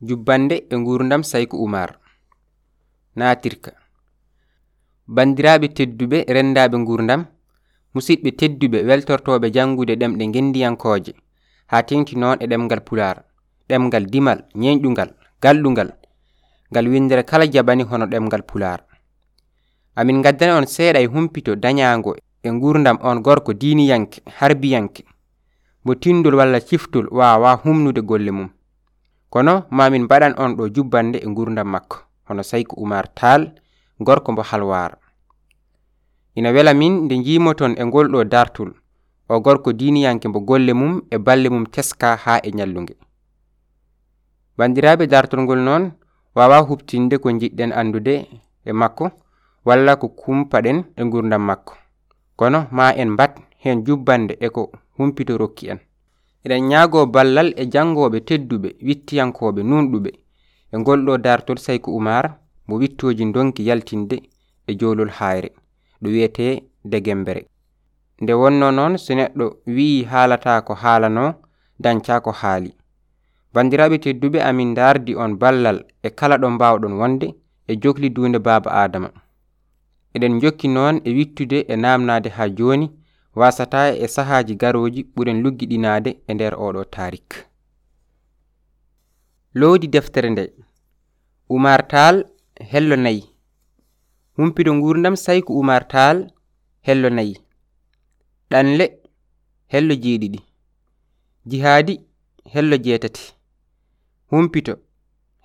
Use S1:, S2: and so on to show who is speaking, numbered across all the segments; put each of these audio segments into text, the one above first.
S1: jubbande e gurdam sayko oumar natirka bandiraɓe tedduɓe rendaɓe gurdam musidɓe tedduɓe weltortoɓe jangude ɗemɗe gendiyankoje ha tengti noon e ɗemgal pular ɗemgal dimal ñeñɗugal galɗugal ngal windere kala jaɓani hono ɗemgal pular amin gaddani on seeɗa e humpito dañago e gurdam on gorko diniyanke harbiyanke. Mo tindol walla ciftol wawa humnude golle mum. kono mamin mbaɗan on ɗo jubbande e gurdam makko hono sayko umar tal gorko mbo halwar ina wela min nde jimoton e ngol ɗo dartul o gorko diniyanke mbo golle mum e balle mum teska ha e nyallunge. Bandiraɓe dartol ngol noon wawa hubtinde ko jiɗɗen andude e makko walla ko kumpaɗen e gurdam makko. Kono ma en mbat hen jubbande e ko humpito rokki en. eɗen ñaago ballal e janggoɓe tedduɓe wittiyankoɓe nunɗuɓe e ngolɗo dartol sayko umar mo wittoji donki yaltinde e jolol hayre ɗo wiyete degembere nde wonno noon so neɗɗo wi'i haalata ko haalano dañca ko haali. Bandiraɓe tedduɓe amin dardi on ballal e kala ɗo mbawɗon wonde e jogli johlidunde baaba adama eɗen jokki noon e wittude e namnade ha joni wasata e sahaji garoji ɓuren luggiɗinade e nder oɗo tarik lowdi deftere nde umar tal hello nayi humpido gurdam sayko umar tal hello nayi ɗanle hello jeeɗiɗi jihaadi hello jeetati. Humpito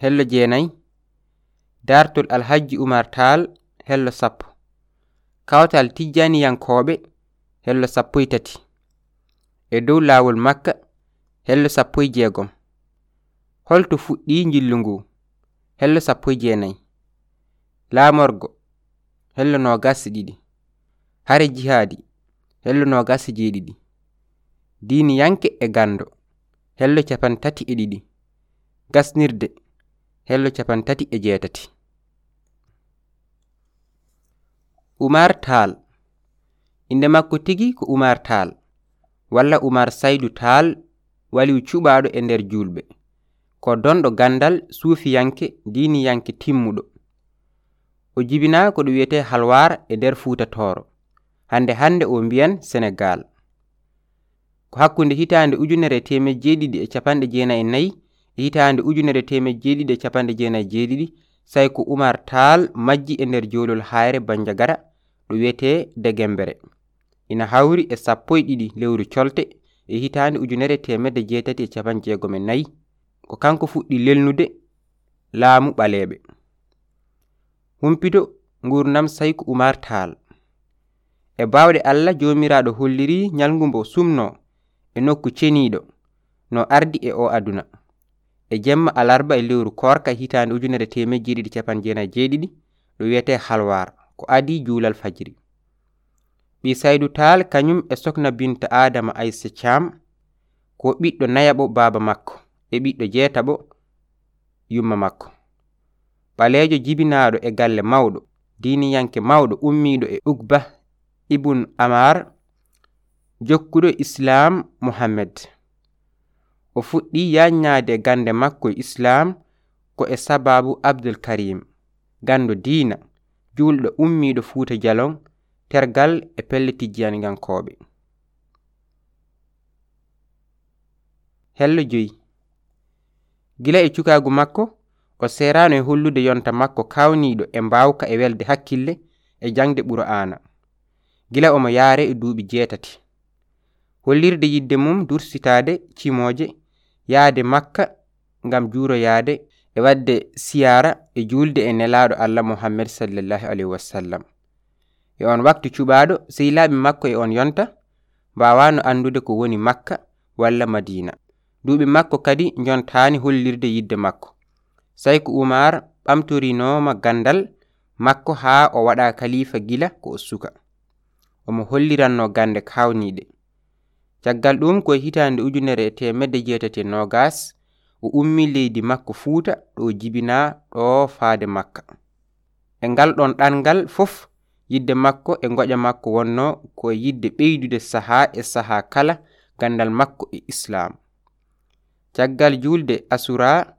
S1: hello jeenayi dartol alhaji umar tal hello sappo. Kawtal tijjaniyankoɓe hello sappo e tati. E dow lawol makka hello sappo e jeegom. Holto fuɗɗi jillu ngu hello sappo e jeenayi. Laamorgo hello nogas ɗiɗi. Hare jihaadi hello nogas jeeɗiɗi. Diiniyanke e gando hello capan tati e ɗiɗi. Gasnirde hello capan tati e jeetati. Umar taal. inde makko tigi ko umar taal walla umar saydu taal waliw cuɓaɗo e nder julɓe. Ko donɗo gandal suufiyanke diniyanke timmuɗo. O jibina ko ɗum wiyete halwar e nder fuuta toro hande hande o mbiyan sénégal ko hakkunde hitande ujunere e temed jeeɗiɗi e capanɗe jeenayi e nayyi e hitande ujunere e temed jeeɗiɗi e capanɗe jeenayi e jeeɗiɗi sayi ko umar taal majji e nder jolol hayre banjagara ɗo wiyete degembere. ina hawri e sappo e ɗiɗi lewru colte e hitande ujunere temedde jeetati e capan jeegom e nayi ko kanko fuɗɗi lelnude laamu ɓaleɓe humpido gurnam sayko umar tall e bawɗe allah jomiraɗo holliri ñalngu mbo sumno e nokku ceniɗo no ardi e o aduna. E jemma alarba e lewru korka e hitande ujunere temedde jeeɗiɗi capan jeenayi jeeɗiɗi ɗo wiyete halwar ko adi juulal fajiri. ɓi saydu tal kañum e sokna binta adama aissa cam ko ɓiɗɗo nayaɓo baba makko e ɓiɗɗo jeetaɓo yumma makko. Ɓaleejo jibinaaɗo e galle mawɗo diiniyanke mawɗo ummiiɗo e ugba ibun amar jokkuɗo islam muhammed. O fuɗɗi yanñaade e gande makko e islam ko e sababu abdul karim gando diina juulɗo ummiiɗo fuuta jalon Tergal e pellitijjanigankoɓe hello joyi. Gila e cukagu makko o serano e hollude yonta makko kawniɗo e mbawka e welde hakkille e jangde ɓuro ɓur'ana gila omo yaare e duuɓi jeetati. Hollirde yidde mum dursitade cimoje yaade makka ngam juuroyaade e wadde siyara e julde e nelaɗo allah muhammad sallallahu alayhi wasallam e on waktu cuɓaɗo sehilaɓe makko e on yonta mbawano andude ko woni makka walla madina. Duuɓi makko kadi jontani hollirde yidde makko. Sai ko umar ɓamtorinoma gandal makko ha o waɗa kalifa gila ko o suka. Omo holliranno gande kawniɗe caggal ɗum koye hitande ujunere e temedde jeetati e nogas o ummi leydi makko fuuta ɗo jibina ɗo faade makka. E ngal ɗon ɗangal fof yidde makko e goƴa makko wonno ko yidde ɓeydude saha e saha kala gandal makko e islam. Caggal julde asura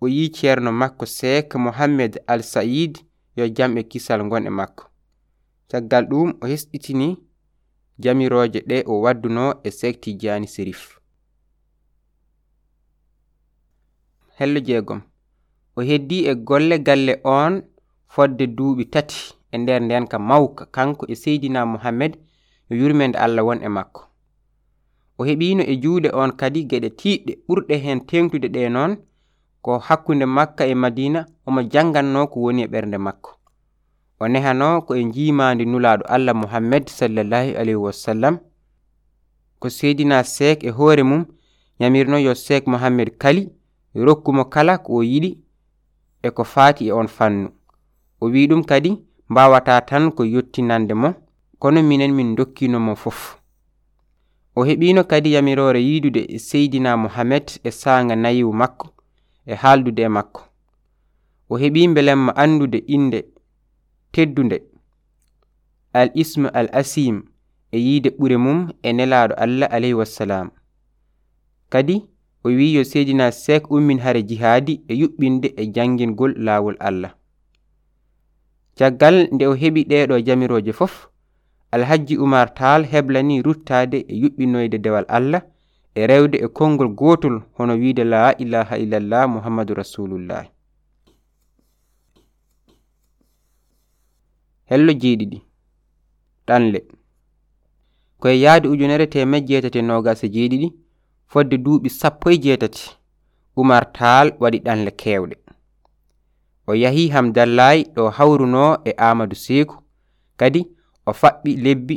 S1: o yi ceerno makko sek mohammed al sa'id yo jam e kisal gon e makko. Caggal ɗum o hesɗitini jamirooje ɗe o wadduno e sekti jani sérif hello jeegom o heddi e golle galle on fodde duuɓi tati. e nder nden ka mawka kanko e seydina muhammed yo yurmende allah won e makko. O heɓino e juuɗe on kadi geɗe tiɗɗe ɓurɗe hen tengtude ɗe noon ko hakkunde makka e madina omo janganno ko woni e ɓernde makko. O nehano ko e jimande nulaɗo allah muhammed sallallahu alayhi wasallam ko seydina sek e hoore mum yamirno yo sek muhammed kali rokkumo kala ko o yiɗi e ko faati e on fannu. O wi ɗum kadi mbawata tan ko yottinande mo kono minen min dokkinomo fof. O heɓino kadi yamirore yidude e seydina mohamed e sanga nayiwu makko e haaldude e makko. O heɓi belemma andude inde teddunde al isme al asim e yiide ɓure mum e nelaɗo allah alayhi wassalam kadi o wi yo seydina sek ummin hare jihaadi e yuɓɓinde e janguingol laawol allah. caggal nde o heɓi ɗeɗo jamiroje fof alhaji umar tal heblani ruttade e yuɓɓinoyde dewal allah e rewde e konngol gotol hono wiide la ilaha illallah muhammadu rasulullah hello jeeɗiɗi ɗanle. Koye yaade ujunere temedde jeetati e nogas e jeeɗiɗi fodde duuɓi sappo e jeetati umar tal waɗi ɗanle kewɗe o yahi hamdallayi ɗo hawruno e amadou seku kadi o faɓɓi lebbi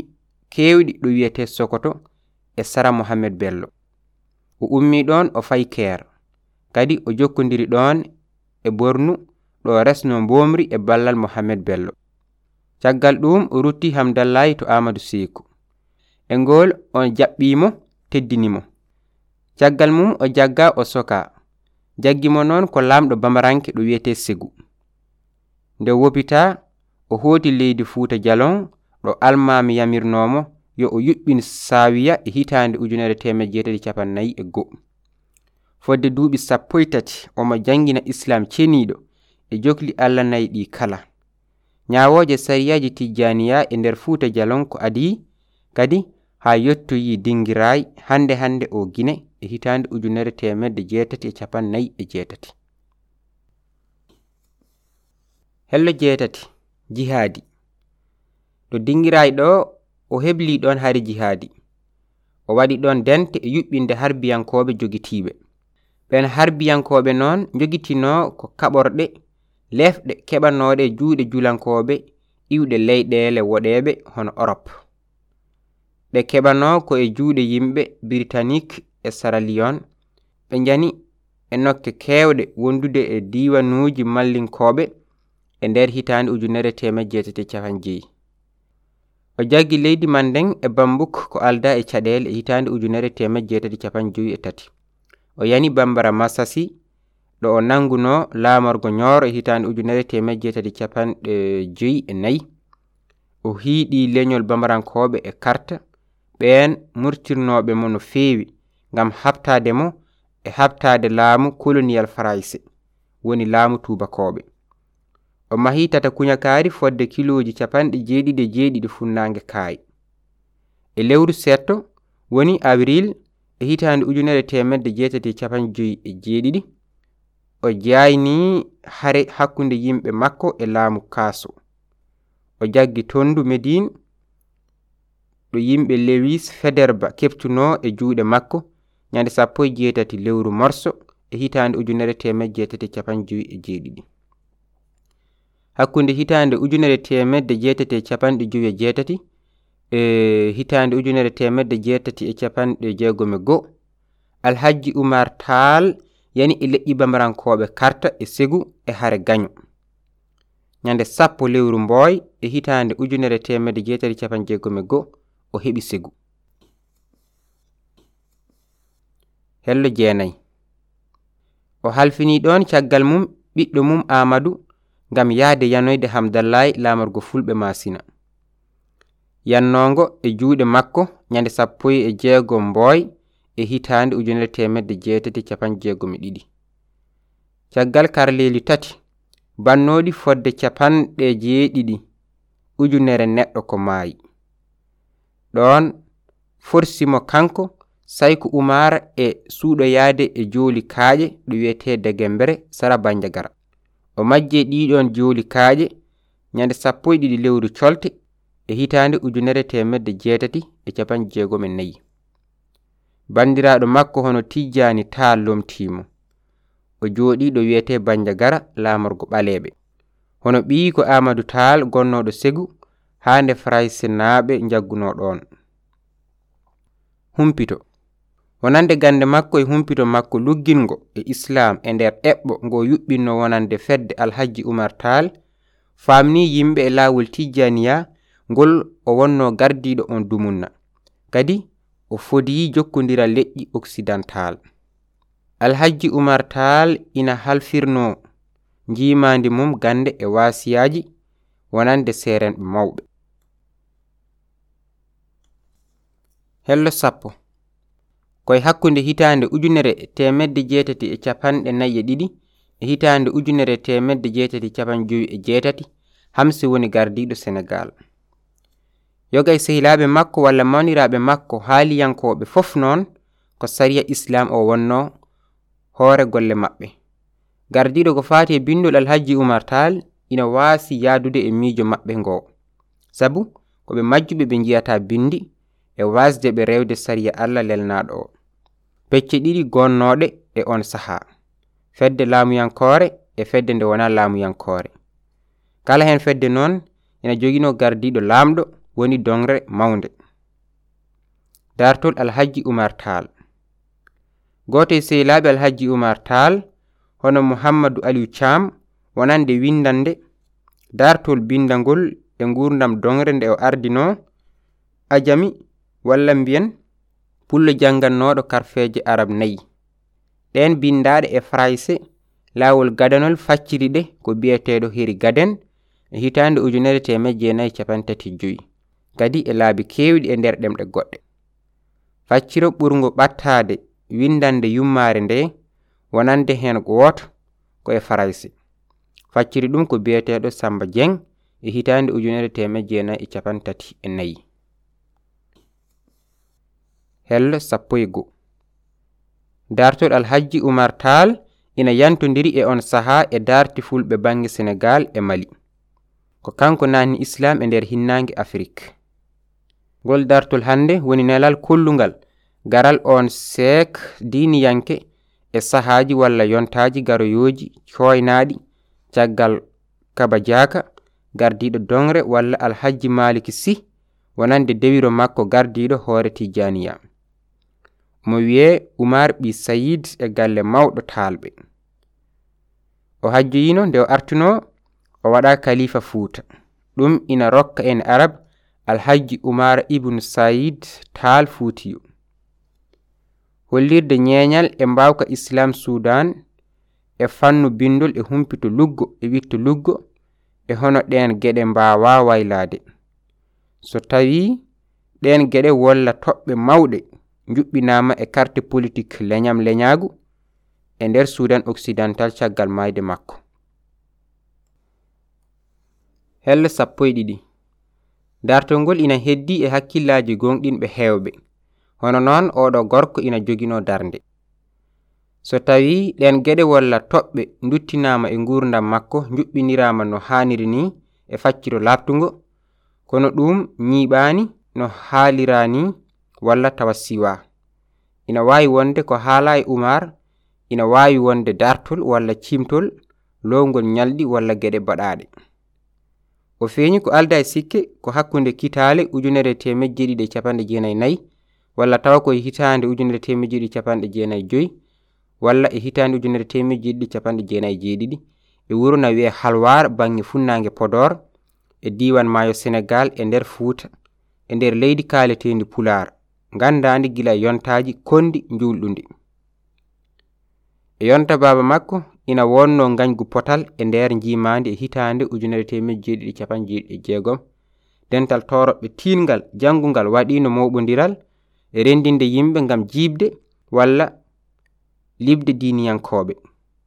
S1: kewɗi ɗo wiyete sokoto e sara mohammed bello. O ummi ɗon o fayi keer. Kadi o jokkodiri ɗon e bornu ɗo resno bomri e ballal mohammed bello. Caggal ɗum o rutti hamdallayi to amadou seku e ngol on jaɓɓimo teddinimo. Caggal mum o jagga o soka. jaggimo noon ko lamɗo bamaranke ɗo wiyete segu. Nde wopita o hooti leydi fuuta jalon ɗo almami yamirnomo yo o yuɓɓin sawiya e hitande ujunere temed jeetati capannayyi e go. Fodde duuɓi sappo e tati omo jangina islam ceniɗo e jokli allah nayi ɗi kala. Ñawoje sariyaji tijjaniya e nder fuuta jalon ko adi kadi ha yettoyi dingiray hande hande o guine e hitande ujunere temedde jeetati e capannayyi e jeetati. Hello jeetati jihaadi. To dingiray ɗo o hebli ɗon hari jihaadi. O waɗi ɗon dente e yuɓɓinde harbiyankoɓe jogitiɓe ɓen harbiyankoɓe noon jogitino ko kaɓorɗe lefɗe keɓanoɗe e juuɗe julankoɓe iwɗe leyɗele woɗeɓe hono europe ɓe keɓano ko e juuɗe yimɓe britannique e saraliyon ɓe jani e nokke kewɗe wondude e diwanuji mallinkoɓe e nder hitande ujunere temed jeetati e capan jeeyi. O jaggi leydi man nden e bambuk ko alda e caɗele e hitande ujunere temed jeetati e capan joyi e tati. O yani bambara masasi ɗo o nanguno laamorgo ñooro e hitande ujunere temed jeetati e capanɗe joyi e nayyi o hiiɗi leñol bambarankoɓe e karta ɓen murtirnoɓe mo no feewi. ngam haɓtade mo e haɓtade laamu koloniyal farayse woni laamu tubakoɓe o mahi tata kuñakaari fodde kiloji capanɗe jeeɗiɗi e jeeɗiɗi funnaange kaayi. E lewru setto woni avril e hitaande ujunere temedde jeetati e capan joyi e jeeɗiɗi o jayni hare hakkunde yimɓe makko e laamu kaaso. O jaggi tondu medine ɗo yimɓe lewis federba keptuno e juuɗe makko ñande sappo e jeetati lewru morso e hitande ujunere temedde jeetati capan joyi e jeeɗiɗi. Hakkunde hitande ujunere temedde jeetati e capanɗe joyi e jeetati e hitande ujunere temedde jeetati e capanɗe jeegom e goo alhaji oumar taal yani e leƴƴi bamarankoɓe karta e segu e hare gaño. Ñande sappo lewru mboy e hitande ujunere temedde jeetati capan jeegom e goo o heɓi segu. hello jeenayi. O halfini ɗon caggal mum ɓiɗɗo mum amadou ngam yahde yanoyde hamdallahi lamorgo fulɓe masina yannongo e juuɗe makko ñande sappo e jeegom mboy e hitande ujunere temedde jeetati capanɗe jeegom e ɗiɗi. Caggal karleeli tati bannoɗi fodde capanɗe jeeɗiɗi ujunere neɗɗo ko maayi. Ɗon forsimo kanko sey umar e suuɗo yahde e jooli kaaƴe ɗo wiyete degembere sara banjagara. O majje ɗiɗon jooli kaaƴe ñande sappo e ɗiɗi lewru colte e hitande ujunere temedde jeetati e capan jeegom e nayyi bandiraɗo makko hono tijjani ta lomtimo o jooɗi ɗo wiyete banjagara lamorgo ɓaleɓe hono ɓii ko amadou taal gonnoɗo segu ha nde fraysinaɓe jagguno ɗon humpito. wonande gande makko e humpito makko luggingo e Islam e nder eɓɓo ngo yuɓɓinno wonande fedde Alhaji Oumar Tall famni yimɓe e lawol tijjaniya ngol o wonno gardiɗo on dumunna. Kadi o fodoyi jokkodira leƴƴi occidental. Alhaji Oumar Tall ina halfirno jimadi mum gande e wasiyaji wonande serenɓe mawɓe. Hello sappo. koye hakkunde hitande ujunere temedde jeetati e capanɗe nayyi e ɗiɗi e hitande ujunere temedde jeetati capan joyi e jeetati hamsi woni gardiɗo sénégal yoga e sehilaɓe makko walla mawniraɓe makko haaliyankoɓe fof noon ko sariya islam o wonno hoore golle maɓɓe. Gardiɗo ko fati e bindol alhaji oumar tal ina waasi yaadude e miijo maɓɓe ngo sabu koɓe majjuɓe ɓe jiyata bindi e wasde ɓe rewde sariya allah lelnaɗo o. pecce ɗiɗi gonnoɗe e on saha. Fedde laamuyankore e fedde nde wona laamuyankore kala hen fedde noon ina joguino gardiɗo lamɗo woni dongre mawde dartol alhaji oumar tal goto e sehilaɓe alhaji oumar tal hono mouhammadou aliou thiam wonande windande dartol bindagol e gurdam dongre nde o ardino ajami walla mbiyen pullo jangannoɗo karfeje arab nayi. Ɗen bindaɗe e français lawol gadanol facciri ɗe ko biyeteɗo heri gaden e hitande ujunere temedde jeenayyi capantati joyi. Kadi e laabi kewɗi e nder ɗemɗe goɗɗe. Facciro ɓurgo ɓattade windande yummare nde wonande hen gooto ko e farayse facciri ɗum ko biyeteɗo samba dieng e hitande ujunere temedde jeenayyi e capantati e nayyi hello sappo e go. Dartol alhaji oumar tal ina yantodiri e on saha e darti fulɓe bange sénégal e mali. Ko kanko nani islam e nder hinnange afrique. Ngol dartol hannde woni nelal kollungal garal on sek diniyanke e sahaji walla yontaji garoyoji coynaɗi caggal kaba diaka gardiɗo dongre walla alhaji maliki sy wonande dewiro makko gardiɗo hoore tijaniya. mo wiye Umar ɓi Sayid e galle mawɗo taalɓe. O hajjoyino nde o artuno o waɗa kalifa fuuta. Ɗum ina rokka en arab alhaji umar ibnu sayid taal fuutiyo. Hollirde ñeeñal e mbawka islam sudan e fannu bindol e humpito luggo e witto luggo e hono ɗen geɗe mbawa waylade so tawi ɗen geɗe wolla toɓɓe mawɗe juɓɓinama e carte politique leñam leñagu e nder sudan occidental caggal mayde makko. Helle sappo e ɗiɗi. Dartol ngol ina heddi e hakkillaji gonɗinɓe hewɓe hono noon oɗo gorko ina jogino darde so tawi ɗen geɗe walla toɓɓe duttinama e gurdam makko juɓɓinirama no haniri ni e facciro labtugo kono ɗum ñiɓani no haalirani walla tawa siwa ina wawi wonde ko haala e umar ina wawi wonde dartol walla cimtol lowgol ñalɗi walla geɗe baɗaɗe o feeñi ko alda e sikke ko hakkunde kitale ujunere temedde jeeɗiɗi e capanɗe jeenayi nayyi walla tawa koye hitande ujunere temedde jeeɗiɗi e capanɗe jeenayi joyyi walla e hitande ujunere temedde jeeɗiɗi e capanɗe jeenayi jeeɗiɗi. E wuro na wiye halwar bange funnague podor e diwan mayo sénégal e nder fouta e nder leydi kaletedi pular gandandi gila e yontaji kondi julɗuɗi e yonta baba makko ina wonno gañgu potal e nder jimandi e hitande ujunere temedde jeeɗiɗi capan jeeɗiɗi e jeegom. Dental toroɓɓe tingal jangugal waɗino moɓodiral e rendinde yimɓe gam jibde walla libde diniyankoɓe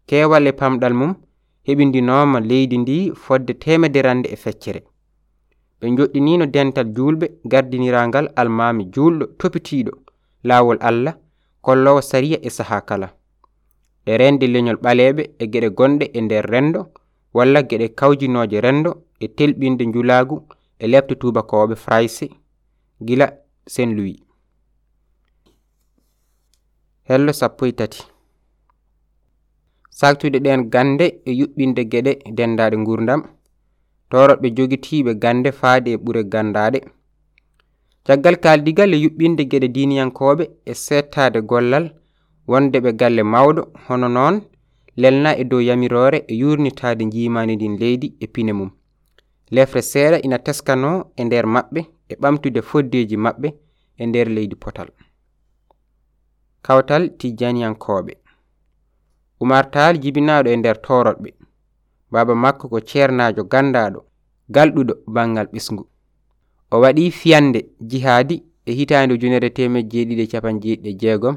S1: kewal e pamɗal mum heɓidinoma leydi ndi fodde temederande e feccere. ɓe joɗɗinino dental julɓe gardinirangal almami julɗo topitiɗo lawol allah kollowo sariya e saha kala. Ɗe rende leñol ɓaleɓe e geɗe gonɗe e nder rendo walla geɗe kawjinoje rendo e telɓinde julagu e lebte tubakoɓe fraysé gila saint louis hello sappo e tati. Saktude ɗen gande e yuɓɓinde geɗe dendaɗe gurdam toroɓe jogitiɓe gande faade e ɓure gandade caggal kaldigal e yuɓɓinde gueɗe diniyankoɓe e settade gollal wonde ɓe galle mawɗo hono noon lelna e dow yamirore e yurnitade jimani ndin leydi e pine mum. Lefre seeɗa ina teskano e nder maɓɓe e ɓamtude foddeji maɓɓe e nder leydi potal. Kawtal tijjaniyankoɓe umartal jibinaɗo e nder toroɗɓe baba makko ko ceernajo gandaɗo galɗuɗo banggal ɓesgu o waɗi fiyande jihadi e hitande ujunere temed jeeɗiɗi capan capanɗe jeeɗiɗi jeegom.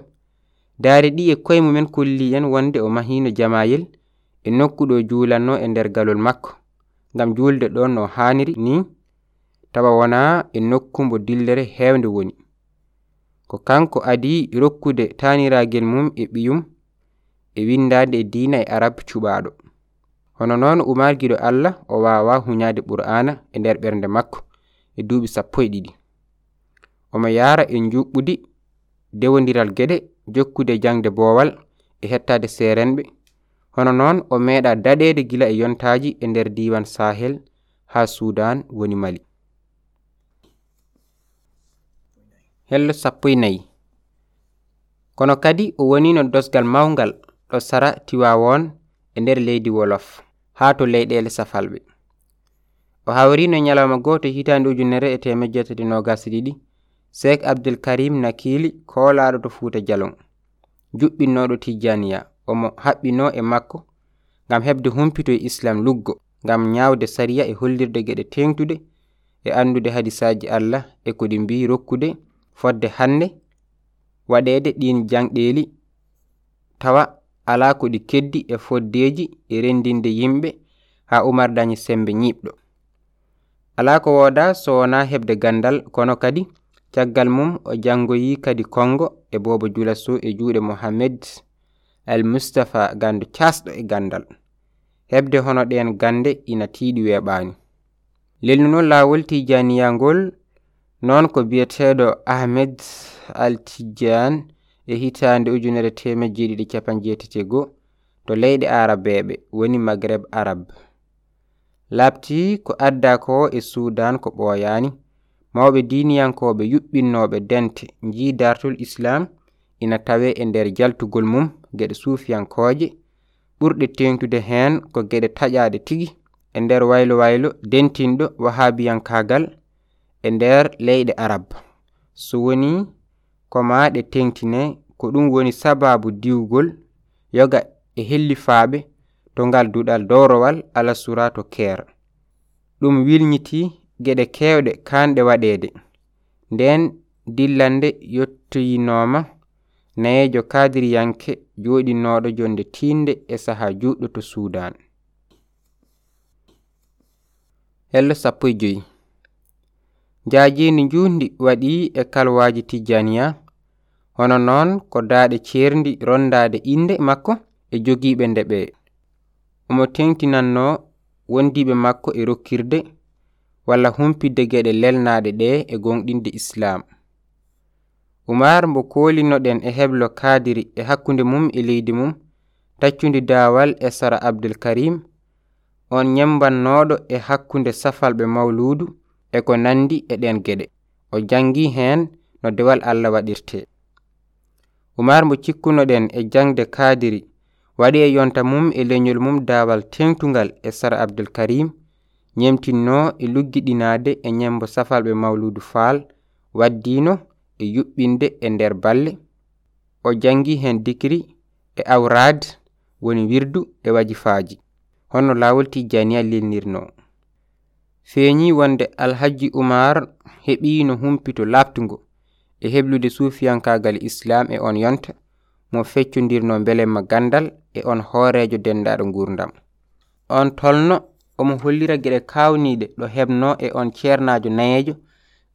S1: Daare ɗi e koye mumen kolli en wonde o mahino jamayel e nokkuɗo juulanno e nder galol makko. Ngam julde ɗon no haniri ni tawa wona e nokkumbo dillere hewde woni. Ko kanko adi rokkude taniraguel mum e ɓiyum e windade e diina e arab cuɓaɗo hono noon Umar giɗo Allah o wawa huñade Qur'ana e nder ɓernde makko e duuɓi sappo e ɗiɗi. Omo yara e juɓɓudi dewodiral gueɗe jokkude jangde boowal e hettade serenɓe hono noon o meeɗa daɗede gila e yontaji e nder diwan sahel ha sudan woni mali. Hello sappo e nayyi kono kadi o wonino dosgal mawgal ɗo sara tiwawon e nder leydi wolof. ha to leyɗele safalɓe o hawrino ñalawma goto hitande ujunere e temedde jeetati nogas ɗiɗi sheikh abdulkarim nakili kolaɗo to fuuta jalon. Juɓɓinnoɗo tijjaniya omo haɓɓino e makko ngam heɓde humpito e islam luggo ngam ñaawde sariya e hollirde geɗe tengtude e andude hadisaji allah e ko ɗi mbi rokkude fodde hannde waɗede ɗin janɗeeli tawa ala ko ɗi keddi e foddeji e rendinde yimɓe ha umar dañi sembe ñiɓɗo. Ala ko woda so wona heɓde gandal kono kadi caggal mum o jangoyi kadi kongo e bobo julaso e juuɗe mohammed al mustapha gandu casɗo e gandal. Heɓde hono ɗen gande ina tiiɗi weɓani lelnuno lawol tijaniyangol noon ko biyeteɗo ahmed al altijane e hitande ujunere temejjeɗiɗi capan jeetati go to leyɗe arabeɓe woni magreb arab. Labti ko adda ko e sudan ko ɓooyani mawɓe diniyankoɓe yuɓɓinnoɓe dente jiidartul islam ina tawe e nder jaltugol mum geɗe suufiyankoje ɓurɗe tengtude hen ko geɗe taƴaɗe tigi e nder waylo waylo dentinɗo wahabiyankagal e nder leyɗe arab. So woni ko ɗe tengtine ko ɗum woni sababu diwgol yoga e hellifaɓe to ngal duɗal dorowal alasura to keera ɗum wilñiti geɗe kewɗe kanɗe waɗede nden dillande yottoyinoma nayejo kadiriyanke joɗinoɗo jonde tinde e saha juɗɗo to sudan hello sappo e joyi. Jajedi jundi waɗi e kalwaji tijaniya hono noon ko daaɗe ceerndi rondade inde makko e jogiiɓe nde ɓe. Omo tengtinanno wondiɓe makko e rokkirde walla humpidde geɗe lelnaɗe ɗe e gonɗinde islam umar mbo kolinoɗen e heblo kadiri e hakkunde mum e leydi mum taccundi daawal e sara abdulkarim on ñembannoɗo e hakkunde safalɓe mawludu e ko nandi e ɗen geɗe. O janggi hen no dewal allah waɗirte. Umar mo cikkunoɗen e jangde kadiri waɗi e yonta mum e leñol mum dawal tengtugal e Sara Abdul Karim ñemtinno e luggiɗinade e ñembo safalɓe Mawludu Fall waddino e yuɓɓinde e nder balle. O jangi hen dikri e awrad woni wirdu e wajifaji honno lawol tijaniya lelnirno feeñi wonde alhaji Umar heɓino humpito labtugo e heblude suufiyankagal islam e on yonta mo feccodirno beelemma gandal e on hoorejo dendaɗo gurdam on tolno omo hollira gueɗe kawniɗe ɗo hebno e on ceernajo nayejo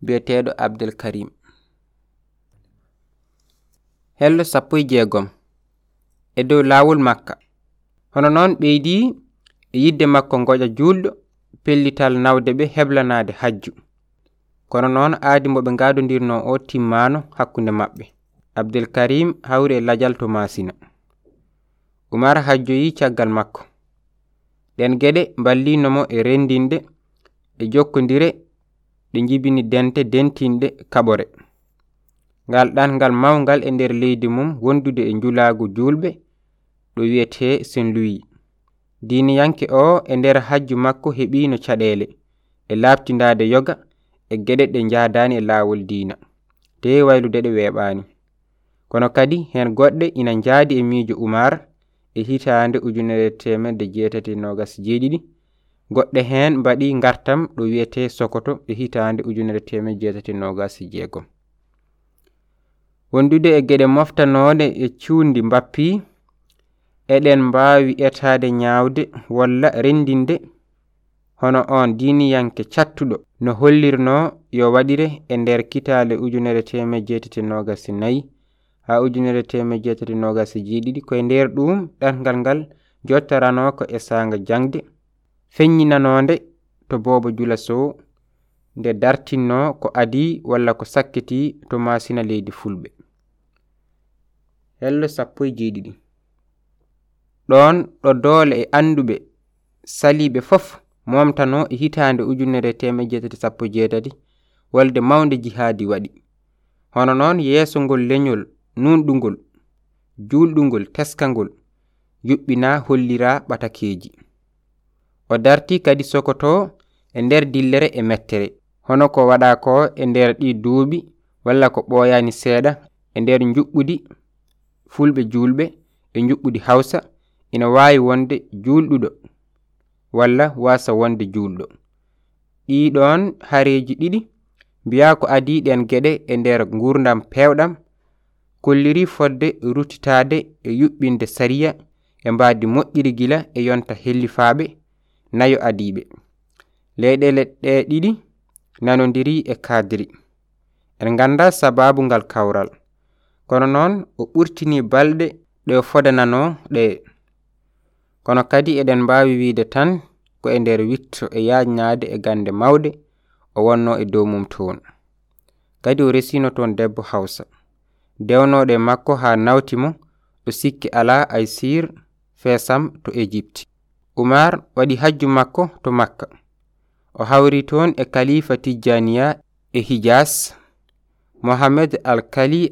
S1: biyeteɗo abdel karim. Hello sappo e jeegom. E dow lawol makka. Hono noon ɓeydi e yidde makko goƴa julɗo pellital nawde ɓe heblanade hajju. kono noon aadi moɓe gadodirno o timmano hakkude mabɓe abdelkarim hawri e lajal to masina umar hajjoyi caggal makko. Ɗen geɗe ballinomo e rendinde e jokkodire ɗe jibini dente dentinɗe kaɓore ngal ɗangal mawgal e nder leydi mum wondude e julago julɓe ɗo wiyete saint louis. Diniyanke o e nder hajju makko heɓino caɗele e labtidade yoga e ɗe ɗe jadani e lawol dina te waylude ɗe weɓani. Kono kadi hen goɗɗe ina jaadi e miijo umar e hitande ujunere temedde jeetati e nogas jeeɗiɗi. Goɗɗe hen mbaɗi gartam ɗo wiyete sokoto e hitande ujunere temedde jeetati e nogas jeegom. Wondude e gueɗe moftanode e cuundi mbappi eɗen mbawi etade ñawde walla rendinde hono on diniyanke cattuɗo. No hollirno yo waɗire e nder kitale ujunere temeɗe jeetati nogas nayyi. Ha ujunere temeɗe jeetati nogas jeeɗiɗi koye nder ɗum ɗatgal ngal jottarano ko e sanga jangde. Feññinanode to boobo jula sow nde dartinno ko adi walla ko sakkiti to masina leydi fulɓe. Hello sappo e jeeɗiɗi ɗon ɗo doole e anduɓe saliɓe fof momtano e hitande ujunere temeɗe jeetati sappo e jeetati wolde mawde jihaadi waɗi. Hono noon yeeso ngol leñol nunɗungol julɗungol teskangol yuɓɓina hollira ɓatakeji o darti kadi sokoto e nder dillere e mettere. Hono ko waɗa ko e nder ɗi duuɓi walla ko ɓoyani seeɗa e nder juɓɓudi fulɓe julɓe e juɓɓudi hawsa ina wawi wonde julɗuɗo. walla wasa wonde julɗo ɗiɗon hareji ɗiɗi mbiya ko adiɗen geɗe e nder gurdam pewɗam kolliri fodde rutitade e yuɓɓinde sariya e mbadi moƴƴiri gila e yonta hellifaɓe nayo adiɓe leyɗele ɗe ɗiɗi nanodiri e kadiri en ganda sababu ngal kawral. Kono noon o ɓurtini balɗe ɗe o fodanano ɗe kono kadi eɗen mbawi wiide tan ko e nder witto e yajnade e gande mawɗe o wonno e dow mum toon. Kadi o resino toon debbo hawsa. Dewnoɗe makko ha nawti mo ɗo sikki ala aysir fesam to égypte umar waɗi hajju makko to makka. O hawri toon e kalifa tijjaniya e hijas mohamed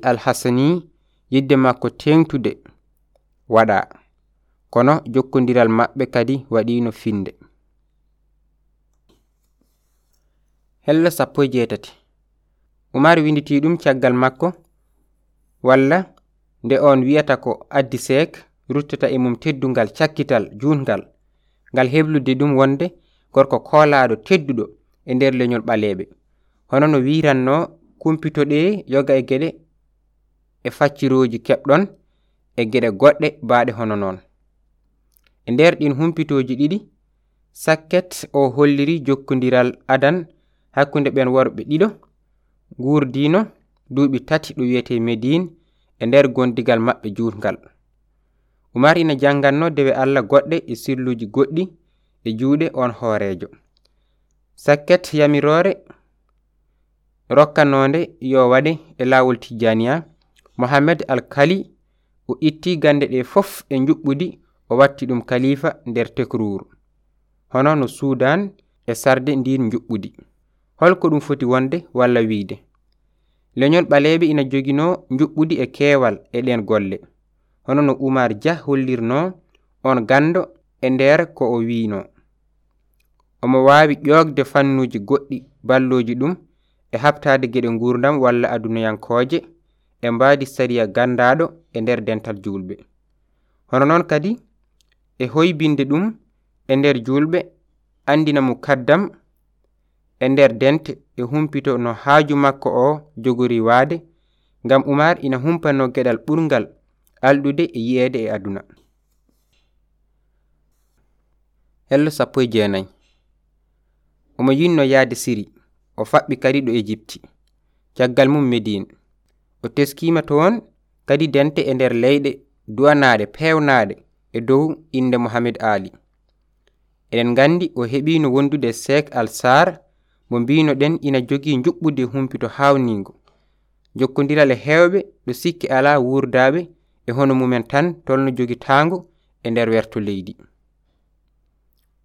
S1: al hasani yidde makko tengtude waɗa. kono jokkodiral maɓɓe kadi waɗino finde. Hello sappo e jeetati. Umar winditi ɗum caggal makko walla nde on wiyata ko addi seek ruttata e mum teddungal cakkital juutngal ngal heblude ɗum wonde gorko koolaɗo tedduɗo e nder leñol ɓaleɓe hono no wiranno kumpitoɗe yoga e geɗe e facciroji keɓɗon e geɗe goɗɗe baaɗe hono noon. e nder ɗin humpitoji ɗiɗi sakket o holliri jokkodiral adan hakkunde ɓen worɓe ɗiɗo gurdino duuɓi tati ɗo wiyete médine e nder gondigal maɓɓe jutgal umar ina janganno dewe allah goɗɗe e sirluji goɗɗi e juuɗe on hoorejo sakket yamirore rokkanode yo waɗe e lawol tijjaniya mohammed alkali o itti gande ɗe fof e juɓɓudi o watti ɗum kalifa nder tekruuru hono no sudan e sarde ndin juɓɓudi holko ɗum foti wonde walla wiide. Leñol ɓaleɓe ina jogino juɓɓudi e keewal e ɗen golle. Hono no umar dia hollirno on gando e nder ko o wino omo wawi ƴogde fannuji goɗɗi balloji ɗum e habtade geɗe gurdam walla adunayankoje e mbadi sariya gandaɗo e nder dental julɓe. Hono noon kadi e hoybinde ɗum e nder julɓe andina mo kaddam e nder dente e humpito no haaju makko o jogori waade ngam umar ina humpano geɗal ɓurgal alɗude e yi'ede e aduna. Hello sappo e jeenayi. Omo yinno yahde siri o faɓɓi kadi ɗo ejipti caggal mum medine. O teskima toon kadi dente e nder leyɗe duwanaɗe pewnaaɗe e dow inde mohamed Ali. Eɗen gandi o heɓino wondude sek al sar mo mbino ɗen ina jogii juɓɓude humpito haawniingo, jokkodiral e hewɓe ɗo sikki ala wurdaɓe e hono mumen tan tolno jogitaango e nder werto leydi.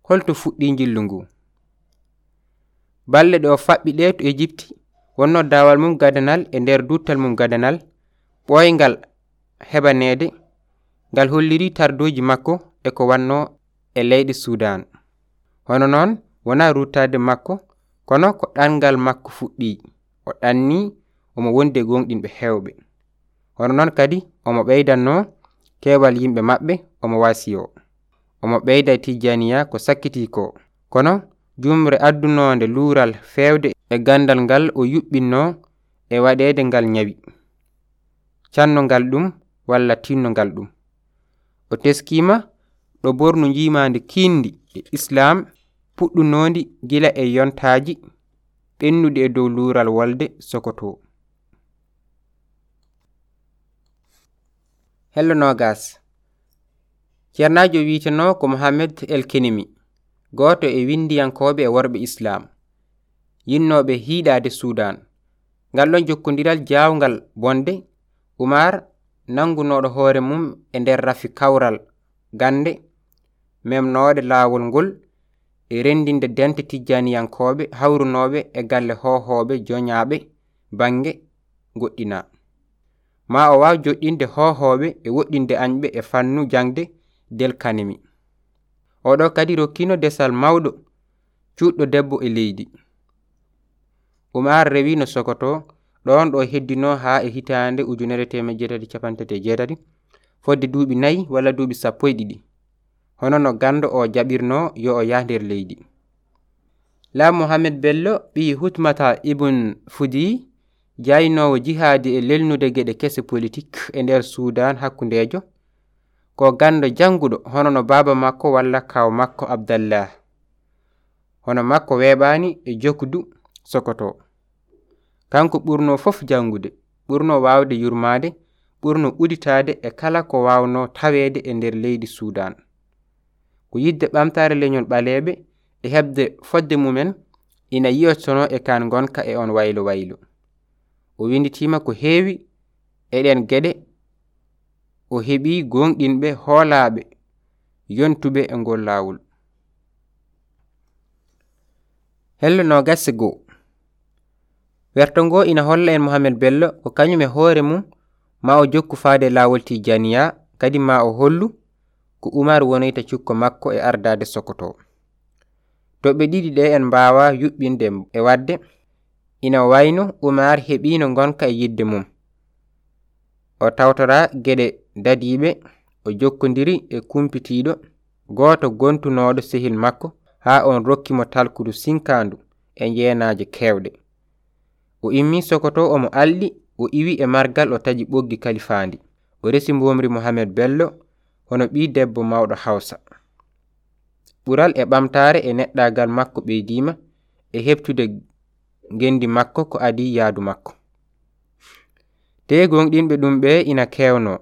S1: Holto fuɗɗi jillu ngu? balle ɗe o faɓɓi ɗe to Ejipti wonno dawal mum gadanal e nder duttal mum gadanal, ɓoyngal heɓanede ngal holliri tardoji makko e ko wanno e leyɗe sudan hono noon wona ruttade makko kono ko ɗangal makko fuɗɗi o ɗanni omo wondi e gonɗinɓe hewɓe hono noon kadi omo ɓeydanno kewal yimɓe maɓɓe omo wasi o omo ɓeyda tijaniya ko sakkiti ko kono jumre addunode luural fewde e gandal ngal o yuɓɓinno e waɗede ngal ñawi cannongal ɗum walla tinnongal ɗum? o teskima ɗo bornu jimande kindi e islam puɗɗunodi gila e yontaji ɓennuɗi e dow luural walde sokoto. Hello nogas. Ceernajo witeno ko mohammed el kenimi goto e windiyankoɓe e worɓe islam yinnoɓe hiiɗade sudan ngal ɗon jokkodiral jawgal bonde umar nangunoɗo hoore mum e nder rafi kawral gande memnode laawol ngol e rendinde dente tijjaniyankoɓe hawrunoɓe e galle hohoɓe joñaɓe bange goɗɗina. Ma o waw joɗɗinde hohoɓe e woɗɗinde añɓe e fannu jangde del kanemi. Oɗo kadi rokkino desal mawɗo cuɗɗo debbo e leydi. Umar rewino sokoto ɗon ɗo heddino ha e hitande ujunere teme jeetati capantati e jeetati. Fodde duuɓi nayyi walla duuɓi sappo e ɗiɗi. Hono no gando o jaɓirno yo o yah nder leydi. La mohamed bello ɓi hutmata ibn fudi jaynowo jihaadi e lelnude geɗe kese politique e nder sudan hakkundejo. Ko gando janguɗo hono no baaba makko walla kaw makko abdallah. Hono makko weɓani e jokdu sokoto. kanko ɓurno fof jangude ɓurno wawde yurmade ɓurno uditade e kala ko wawno tawede e nder leydi sudan ko yidde ɓamtare leñol ɓaleɓe e hebde fodde mumen ina yiyottono e kan gonka e on waylo waylo. O winditima ko heewi eɗen geɗe o heɓi gonɗinɓe hoolaɓe yontuɓe e ngol lawol hello gasse goo. werto ngo ina holla en mohamed bello ko kañum e hoore mum ma o jokku faade lawol tijaniya kadi ma o hollu ko umar wonoyta cukko makko e ardade sokoto. Toɓɓe ɗiɗi ɗe en mbawa yuɓɓinde e wadde ina wayno umar heɓino gonka e yidde mum. O tawtora geɗe dadiɓe o jokkodiri e kumpitiɗo goto gontunoɗo sehil makko ha on rokkimo talkudu sinkandu e jeenaje kewɗe o immi sokoto omo alɗi o iwi e margal o taji ɓoggi kalifandi o resi mbomri mohamed bello hono ɓi debbo mawɗo hawsa ɓural e ɓamtare e neɗɗagal makko ɓeydima e heɓtude gendi makko ko adi yaadu makko. Te gonɗinɓe ɗum ɓe ina kewno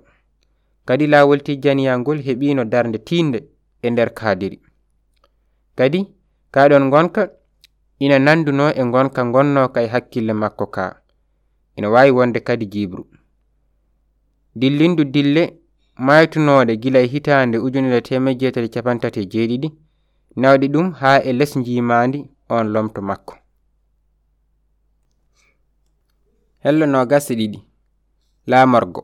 S1: kadi lawol tijjaniyangol heɓino darde tinde e nder kadiri kadi kaɗon gonka ina nanduno e gonka gonno ka e hakkille makko ka. Ina wawi wonde kadi jibru dillindu dille maytunode gila e hitande ujunere temeɗe jeetati capantati e jeeɗiɗi nawɗi ɗum ha e les jimandi on lomto makko. Hello nogas e ɗiɗi laamorgo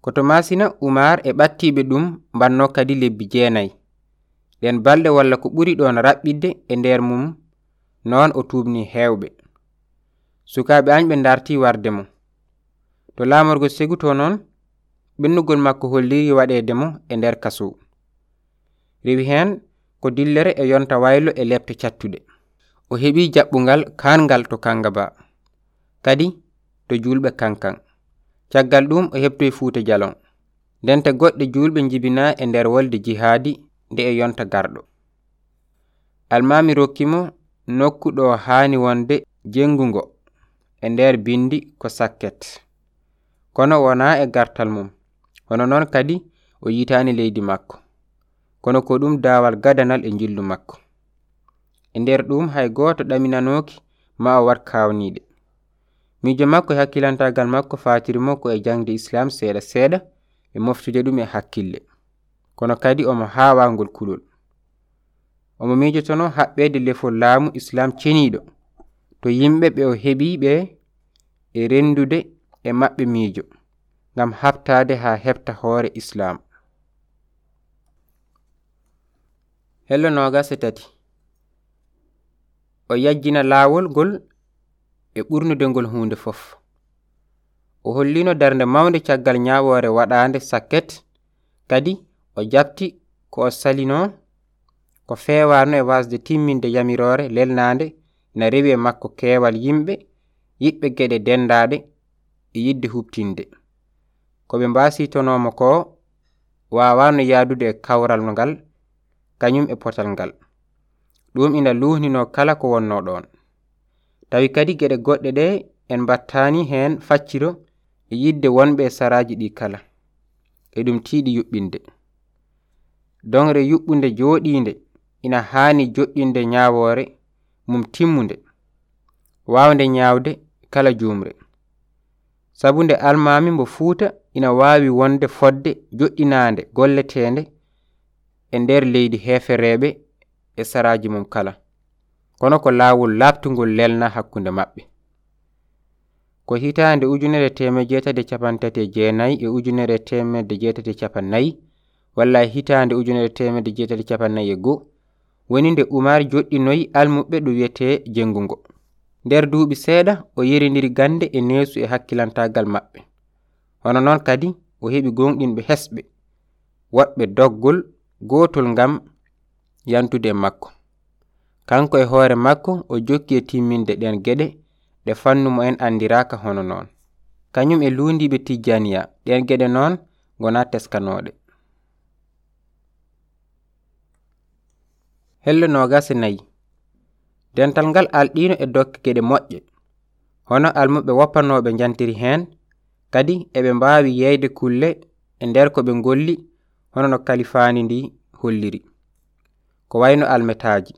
S1: koto masina umar e ɓattiɓe ɗum mbanno kadi lebbi jeenayi. Nden balɗe walla ko ɓuri ɗon raɓɓidde e nder mum non o tubni hewɓe sukaɓe añɓe darti warde mo. To laamorgo seguto noon ɓennugol makko holliri waɗede mo e nder kaso rewi hen ko dillere e yonta waylo e leɓte cattuɗe o heɓi jaɓɓungal kangal to kannga ba. Kadi to julɓe kankan. Caggal ɗum o heɓtoye fuuta jalon. Ndente goɗɗe julɓe jibina e nder wolde jihaadi nde e yonta garɗo. Almami rokkimo nokku ɗo haani wonde jengugo e nder bindi ko sakket. Kono wona e gartal mum. Hono noon kadi o yitani leydi makko. Kono ko ɗum daawal gadanal e jillu makko. E nder ɗum hay goto ɗaminanoki ma o wat kawniɗe miijo makko e hakkillantagal makko fatiri mo ko e jangde islam seeɗa seeɗa e moftude ɗum e hakkille. Kono kadi omo haawaangol kulol. omo mijotono haɓɓede lefol laamu islam ceniɗo to yimɓe ɓe o heɓiɓe e rendude e maɓɓe miijo ngam haɓtade ha heɓta hoore islam hello nogase tati. O yajjina laawol ngol e ɓurnude ngol huunde fof. O hollino darnde mawnde caggal ñaawoore waɗaande sakket. Kadi o jabti ko o salino ko fewano e wasde timminde yamirore lelnade ina rewi e makko keewal yimɓe yiɓɓe gueɗe dendaɗe e yidde huɓtinde. Koɓe mbasiytonomo ko wawano yaadude e kawral ngal kañum e potal ngal. Ɗum ina luhnino kala ko wonno ɗon tawi kadi gueɗe goɗɗe ɗe en battani hen facciro e yidde wonɓe e saraji ɗi kala e ɗum tiiɗi yuɓɓinde. Dongre yuɓɓunde jooɗinde ina haani joɗɗinde ñaawore mum timmude wawde ñaawde kala jumre sabu nde almami mbo fuuta ina wawi wonde fodde joɗɗinade golletede e nder leydi hefereɓe e saraji mum kala. Kono ko laawol labtugol lelna hakkunde maɓɓe. Ko hitande ujunere teme jeetati e capantati e jeenayi e ujunere temedde jeetati e capannayi walla hitande ujunere temedde jeetati e capannayi e goho woni nde umar joɗɗinoyi almuɓɓe ɗo wiyete jengugo nder duuɓi seeɗa o yeridiri gande e neesu e hakkilantagal maɓɓe. Hono noon kadi o heɓi gonɗinɓe hesɓe woɗɓe doggol gotol ngam yantude e makko. Kanko e hoore makko o jokki e timminde ɗen geɗe ɗe fannumo en andiraka hono noon. Kañum e lundiɓe tijjaniya ɗen geɗe noon gona teskanoɗe hello nogas nayi. Dental ngal alɗino e dokke geɗe moƴƴe. Hono almuɓe woppanoɓe jantiri hen kadi eɓe mbawi yeyde kulle e nder ko ɓe golli hono no kalifani ndi holliri. Ko wayno almetaji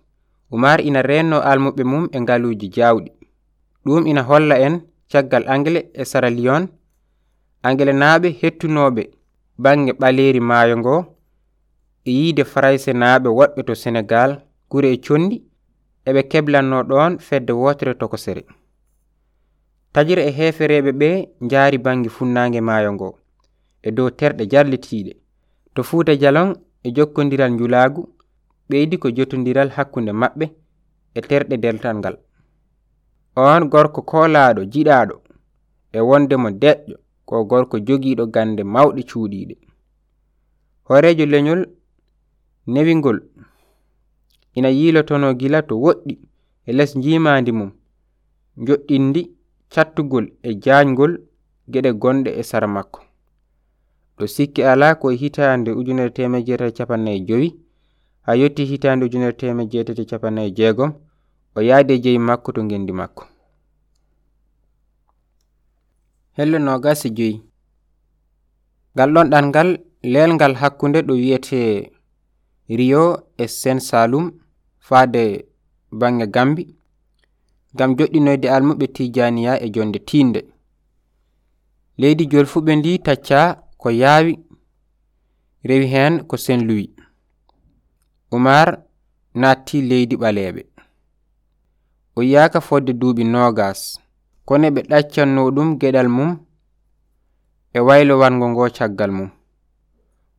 S1: umar ina renno almuɓe mum e ngaluji jawɗi ɗum ina holla en caggal angle e sara lion angle naaɓe hettunoɓe banggue ɓaleri maayo ngo e yiide farayse naaɓe woɗɓe to sénégal gure e conndi eɓe keblanno ɗon fedde wotere tokosere. Tajira e heefereɓe ɓe jaari bange funnaange maayo ngo e dow terɗe jarlitiiɗe. To fuuta jalon e jokkondiral njulaagu ɓeydi ko jotondiral hakkunde maɓɓe e terɗe deltal ngal. On gorko koolaaɗo jiɗaaɗo e wonde mo deƴƴo ko gorko jogiiɗo gande mawɗe cuuɗiiɗe. Horeejo leñol newingol. Ina yiilotono gila to woɗɗi e les njimadi mum. Joɗɗindi cattugol e jaajgol geɗe gonɗe e sara makko. Ɗo sikki ala ko hitande ujunere temedde jeetati e capannayyi jowi ha yetti hitande ujunere temedde jeetati e capannayyi jeegom. O yaadi e jeyi makko to gendi makko. Hello nogasi joyi. Ngal ɗon ɗan ngal lelngal hakkunde ɗo wiyete rio e sen salum faade bange gambi. Ngam joɗɗinoyde almuɓe tijaniya e jonde tinde leydi jolfuɓe ndi tacca ko yaawi rewi hen ko sen louis umar natti leydi ɓaleɓe o yiyaka fodde duuɓi nogas kono ɓe ɗaccanno ɗum geɗal mum e waylo wango ngo caggal mum.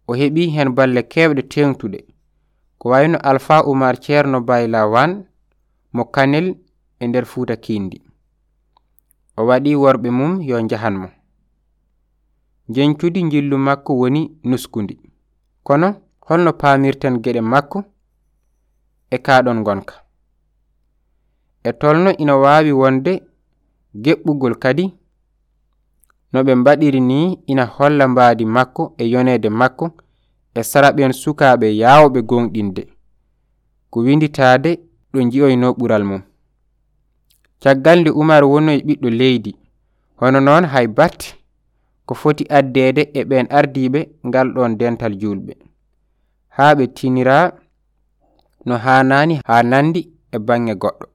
S1: O heɓi hen balle kewɗe tengtuɗe ko wayno alpha oumar ceerno bayla wan mo kanel e nder fuuta kindi o waɗi worɓe mum yo jahanmo jencudi jillu makko woni nuskude kono holno paamirten geɗe makko e kaɗon gonka. E tolno ina wawi wonde geɓɓugol kadi no ɓe mbaɗiri ni ina holla mbaadi makko e yonede makko e saraɓen sukaɓe yawɓe gonɗinde. Ko winditade ɗo jiyoyno ɓural mum. Caggal nde umar wonoyi ɓiɗɗo leydi hono noon hay bat ko foti addede e ɓen ardiɓe ngal ɗon dental julɓe ha ɓe tinira no hanani ha nandi e bange goɗɗo.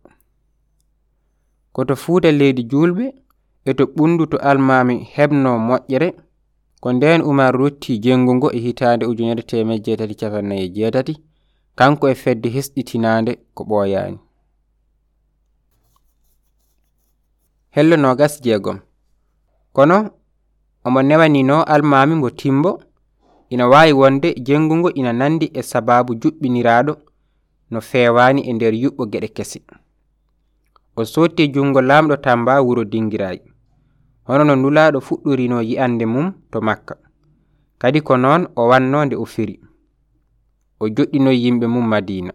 S1: Koto Fuuta leydi julɓe e to ɓundu to almami heɓno moƴƴere ko nden Umar rutti jenggo ngo e hitande ujunere temeɗe jeetati capannayi e jeetati kanko e fedde hesɗitinande ko ɓooyani hello nogas jeegom. Kono omo newanino almami mbo timbo ina wawi wonde jenggo ngo ina nandi e sababu juɓɓiniraɗo no fewani e nder yuɓɓo geɗe kese o sotti e jungo lamɗo Tamba wuro Dingiraye hono no nulaɗo fuɗɗorino yi'ande mum to makka. Kadi ko noon o wanno nde o firi. O joɗɗinoyi yimɓe mum madina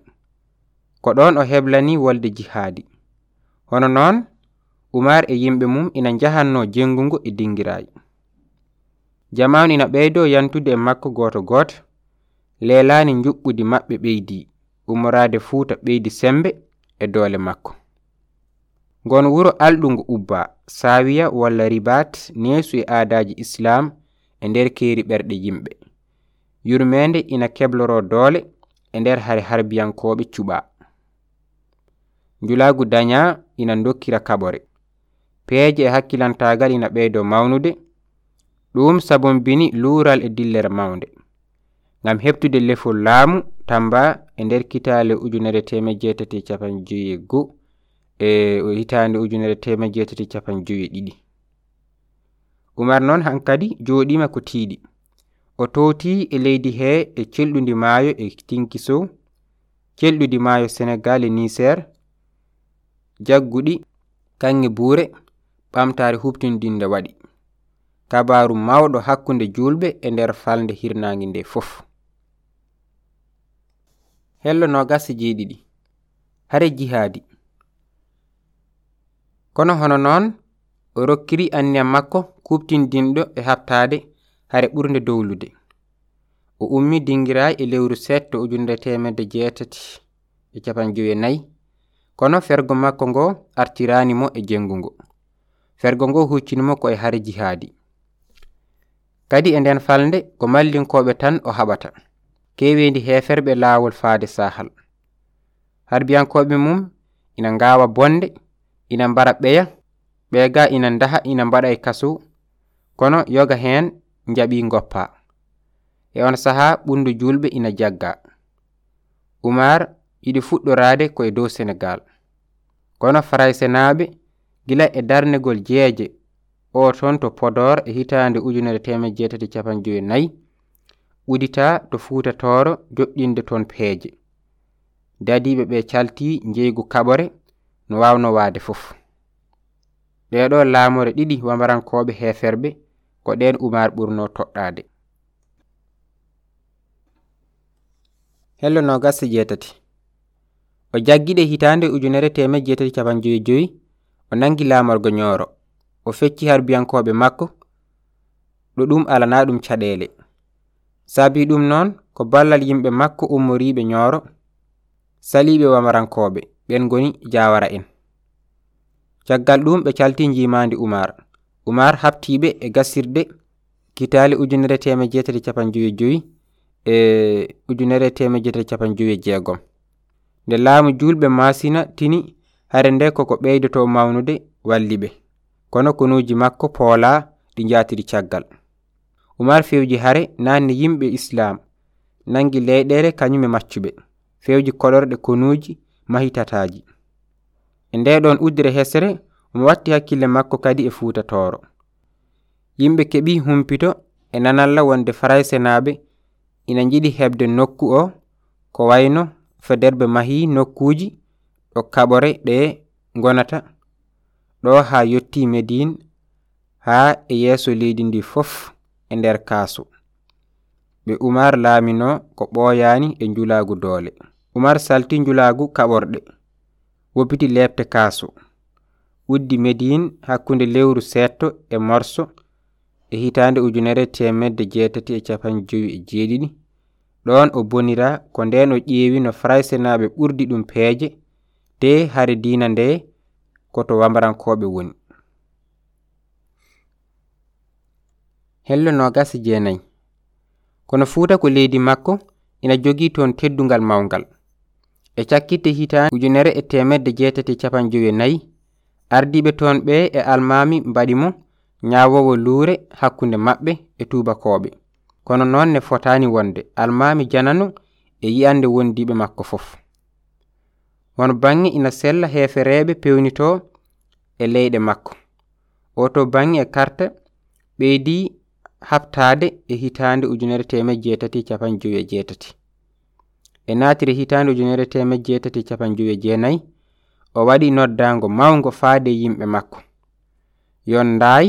S1: ko ɗon o heblani wolde jihaadi. Hono noon umar e yimɓe mum ina jahanno jengu e dingirayi jamanu ina ɓeydo yantude e makko goto goto lelani juɓɓudi maɓɓe ɓeydi umorade fuuta ɓeydi sembe e doole makko. gon wuro alɗungo ubba sawiya walla ribat neesu e aadaji islam e nder keeri ɓerɗe yimɓe. Yurmende ina kebloro doole e nder hare harbiyankoɓe cuɓa. Njulagu daña ina dokkira kaɓore peeje e hakkilantagal ina ɓeydo mawnude. Ɗum sabombini luural e dillere mawnde. Ngam heɓtude lefol laamu tamba e nder kitale ujunere temeɗ jeetati e capanɗe joyi e e hitande ujunere temedde jeetati capan joyi e ɗiɗi. Umar noon hankadi jooɗima ko tiiɗi. O towti e leydi he e celɗudi maayo e tinkisow celɗudi maayo sénégal e niger jagguɗi kanŋe buure ɓamtare huftindinde waɗi. Kabaru mawɗo hakkunde julɓe e nder falde hirnangue nde fof. Hello nogas e jeeɗiɗi. Hare jihaadi. kono hono noon o rokkiri anniyam makko kuɓtindinɗo e haɓtade hare ɓurde dowlude o ummi dingiray e lewru setto e ujunere temedde jeetati e capan joyi e nayyi kono fergo makko ngo artiranimo e jengu ngo. Fergo ngo huccinimo ko e hare jihaadi. Kadi e nden falde ko mallinkoɓe tan o haɓata. Kewendi heferɓe laawol faade sahal harbiyankoɓe mum ina ngawa bonde ina mbara ɓeya ɓeega ina daha ina mbaɗa e kasu kono yoga hen jaɓi goppa e on saha ɓundu julɓe ina jagga. Umar yiɗi fuɗɗorade koye dow sénégal kono farayse naaɓe gila e darnegol jeeje o ton to podor e hitande ujunere temed jeetati capan joyi nayyi udita to fuuta toro joɗɗinde ton peeje. Dadiɓe ɓe calti jeygu kaɓore no wawno waade fof. Ɗeɗo laamore ɗiɗi wamarankoɓe heferɓe ko ɗen umar ɓurno toɗɗade. Hello nogas e jeetati. O jaggiɗe hitande ujunere temedde jeetati capan joyi joyi o nangi laamorgo ñooro o fecci harbiyankoɓe makko ɗo ɗum alana ɗum caɗele. Saabi ɗum noon ko ballal yimɓe makko ummoriɓe ñooro saliɓe wamarankoɓe. ɓen goni jawara en. Caggal ɗum ɓe calti jimandi umar. Umar habtiɓe e gassirde kitali ujunere teme jeetati capan joyi joyi e ujunere teme jeetati capan joyi e jeegom. Nde laamu julɓe masina tini hare nde koko ɓeydoto mawnude walli ɓe. Kono konuji makko poola ɗi jatiri caggal. Umar fewji hare nanni yimɓe islam nangi leyɗele kañum e maccuɓe. Fewji koɗorɗe konuji mahitataji. E ndeɗon uddire hesere omo watti hakkille makko kadi e fuuta tooro. Yimɓe keɓi humpito e nanalla wonde farayse naaɓe ina jiɗi heɓde nokku o ko wayno federbe mahi nokkuji ɗo kaɓore ɗe gonata ɗo ha yetti médine ha e yeeso leydi ndi fof e nder kaaso ɓe umar laamino ko ɓooyani e njulagu doole. umar salti julagu kaɓorɗe woppiti lebte kaaso uddi médine hakkunde lewru setto e morso e hitande ujunere temedde jeetati e capan jowi e jeeɗiɗi. Ɗon o bonira ko nden o ƴeewi no fraysenaɓe ɓurdi ɗum peeje de hare dina nde koto wambarankoɓe woni. Hello nogas jeenayi. Kono fuuta ko leydi makko ina jogii toon teddungal mawngal. e cakkitte hitande ujunere e temedde jeetati capan jowi e nayyi ardiɓe toon ɓe e almami mbaɗi mo ñawowo luure hakkunde maɓɓe e tubakoɓe. Kono noon ne fotani wonde almami janano e yiyande wondiɓe makko fof. Won bange ina sella hefereɓe pewnito e leyɗe makko. Oto bange e karta ɓeydi habtade e hitande ujunere temedde jeetati capan jowi e jeetati. e natiri hitande ujunere temedde jeetati capan joyi e jeenayi o waɗi noddago mawgo faade yimɓe makko. Yon ndaay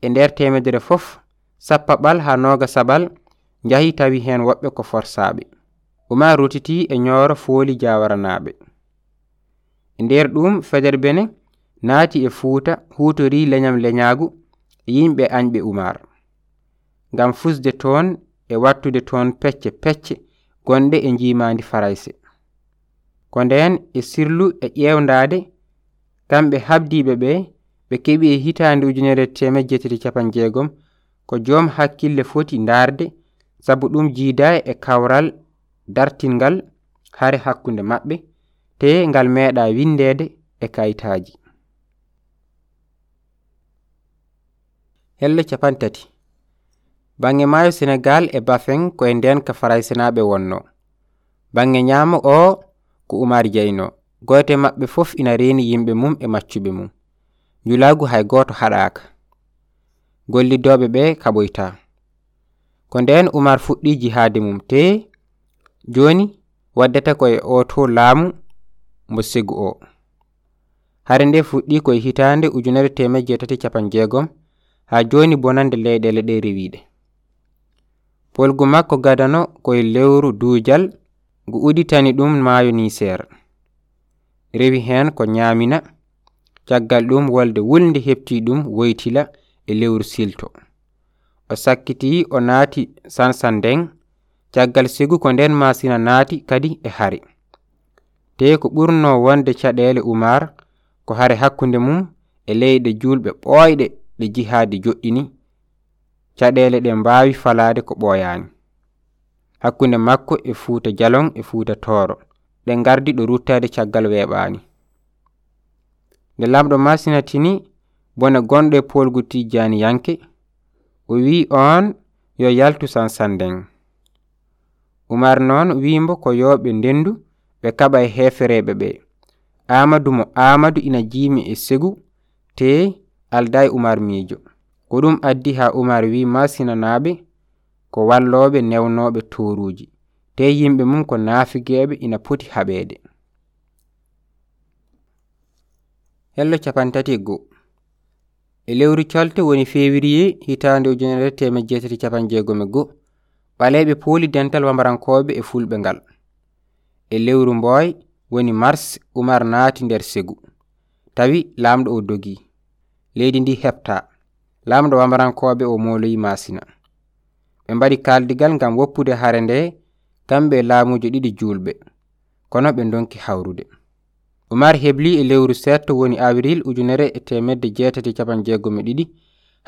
S1: e nder temedere fof sappaɓal ha noga saɓal jaahi tawi hen woɓɓe ko forsaɓe uma rutiti e ñooro fooli jawaranaɓe e nder ɗum feder bene naati e fuuta hutori leñam leñaagu yimɓe añɓe umar ngam fusde toon e wattude toon pecce pecce gonɗe e njimandi farayse. Ko nden e sirlu e ƴewdade kamɓe habdiɓe ɓe ɓe keeɓi e hitande ujunere temedde jeetati capan jeegom ko joom hakkille foti ndaarde sabu ɗum jiida e kawral dartingal hare hakkunde maɓɓe te ngal meeɗa windede e kayitaji helle capan tati. bange maayo sénégal e bafin koye nden ka faraysenaɓe wonno. Bange ñaamo o ko umar dieyno goyte maɓɓe fof ina reeni yimɓe mum e maccuɓe mum. Njulaagu hay gooto haɗaaka. Gollidoɓe ɓe kaɓoyta. Ko nden umar fuɗɗi jihaade mum te joni waddata koye o to laamu mbo segu o. Hare nde fuɗɗi koye hitande ujunere temedde jeetati capan jeegom ha joni bonande leyɗele ɗe rewiɗe polgu makko gadano koye lewru duujal ngu uditani ɗum maayo ni seeɗa rewi hen ko ñamina caggal ɗum wolde wulnde hepti ɗum woytila e lewru silto. O sakkiti o naati sansan sansanden caggal sigu ko nden masina naati kadi e hari. Te ko ɓurno wonde caɗele umar ko hare hakkunde mum e leyɗe julɓe ɓooyɗe ɗe jihaadi joɗɗini caɗele ɗe mbawi falade ko ɓoyani. Hakkunde makko e fuuta jalon e fuuta toro ɗe gardi ɗo ruttade caggal weɓani. Nde lamɗo masinatini bone gonɗo e polgu tijjaniyanke o wi on yo yaltu sansanden. Umar noon wimbo ko yoɓe ndendu ɓe kaɓa e hefereɓe ɓe. Amadou mo amadou ina jimi e segu te alda e umar miijo. ko ɗum addi ha umar wi masinanaɓe ko walloɓe newnoɓe toruji te yimɓe mum ko naafigeɓe ina poti haɓede hello capantati e e lewru colte woni février hitande ujunere teme jeetati capan jeegome go. Ɓaleɓe pooli dental wambarankoɓe e fulɓe ngal. E lewru mboy woni mars umar naati nder segu. Tawi lamɗo o dogii. Leydi ndi heɓta lamɗo wabarankoɓe o moloyi masina. Ɓe mbaɗi kaldigal ngam woppude hare nde kamɓe e laamuji ɗiɗi julɓe kono ɓe donki hawrude. Umar hebli e lewru setto woni avril ujunere e temedde jeetati capan jeegome ɗiɗi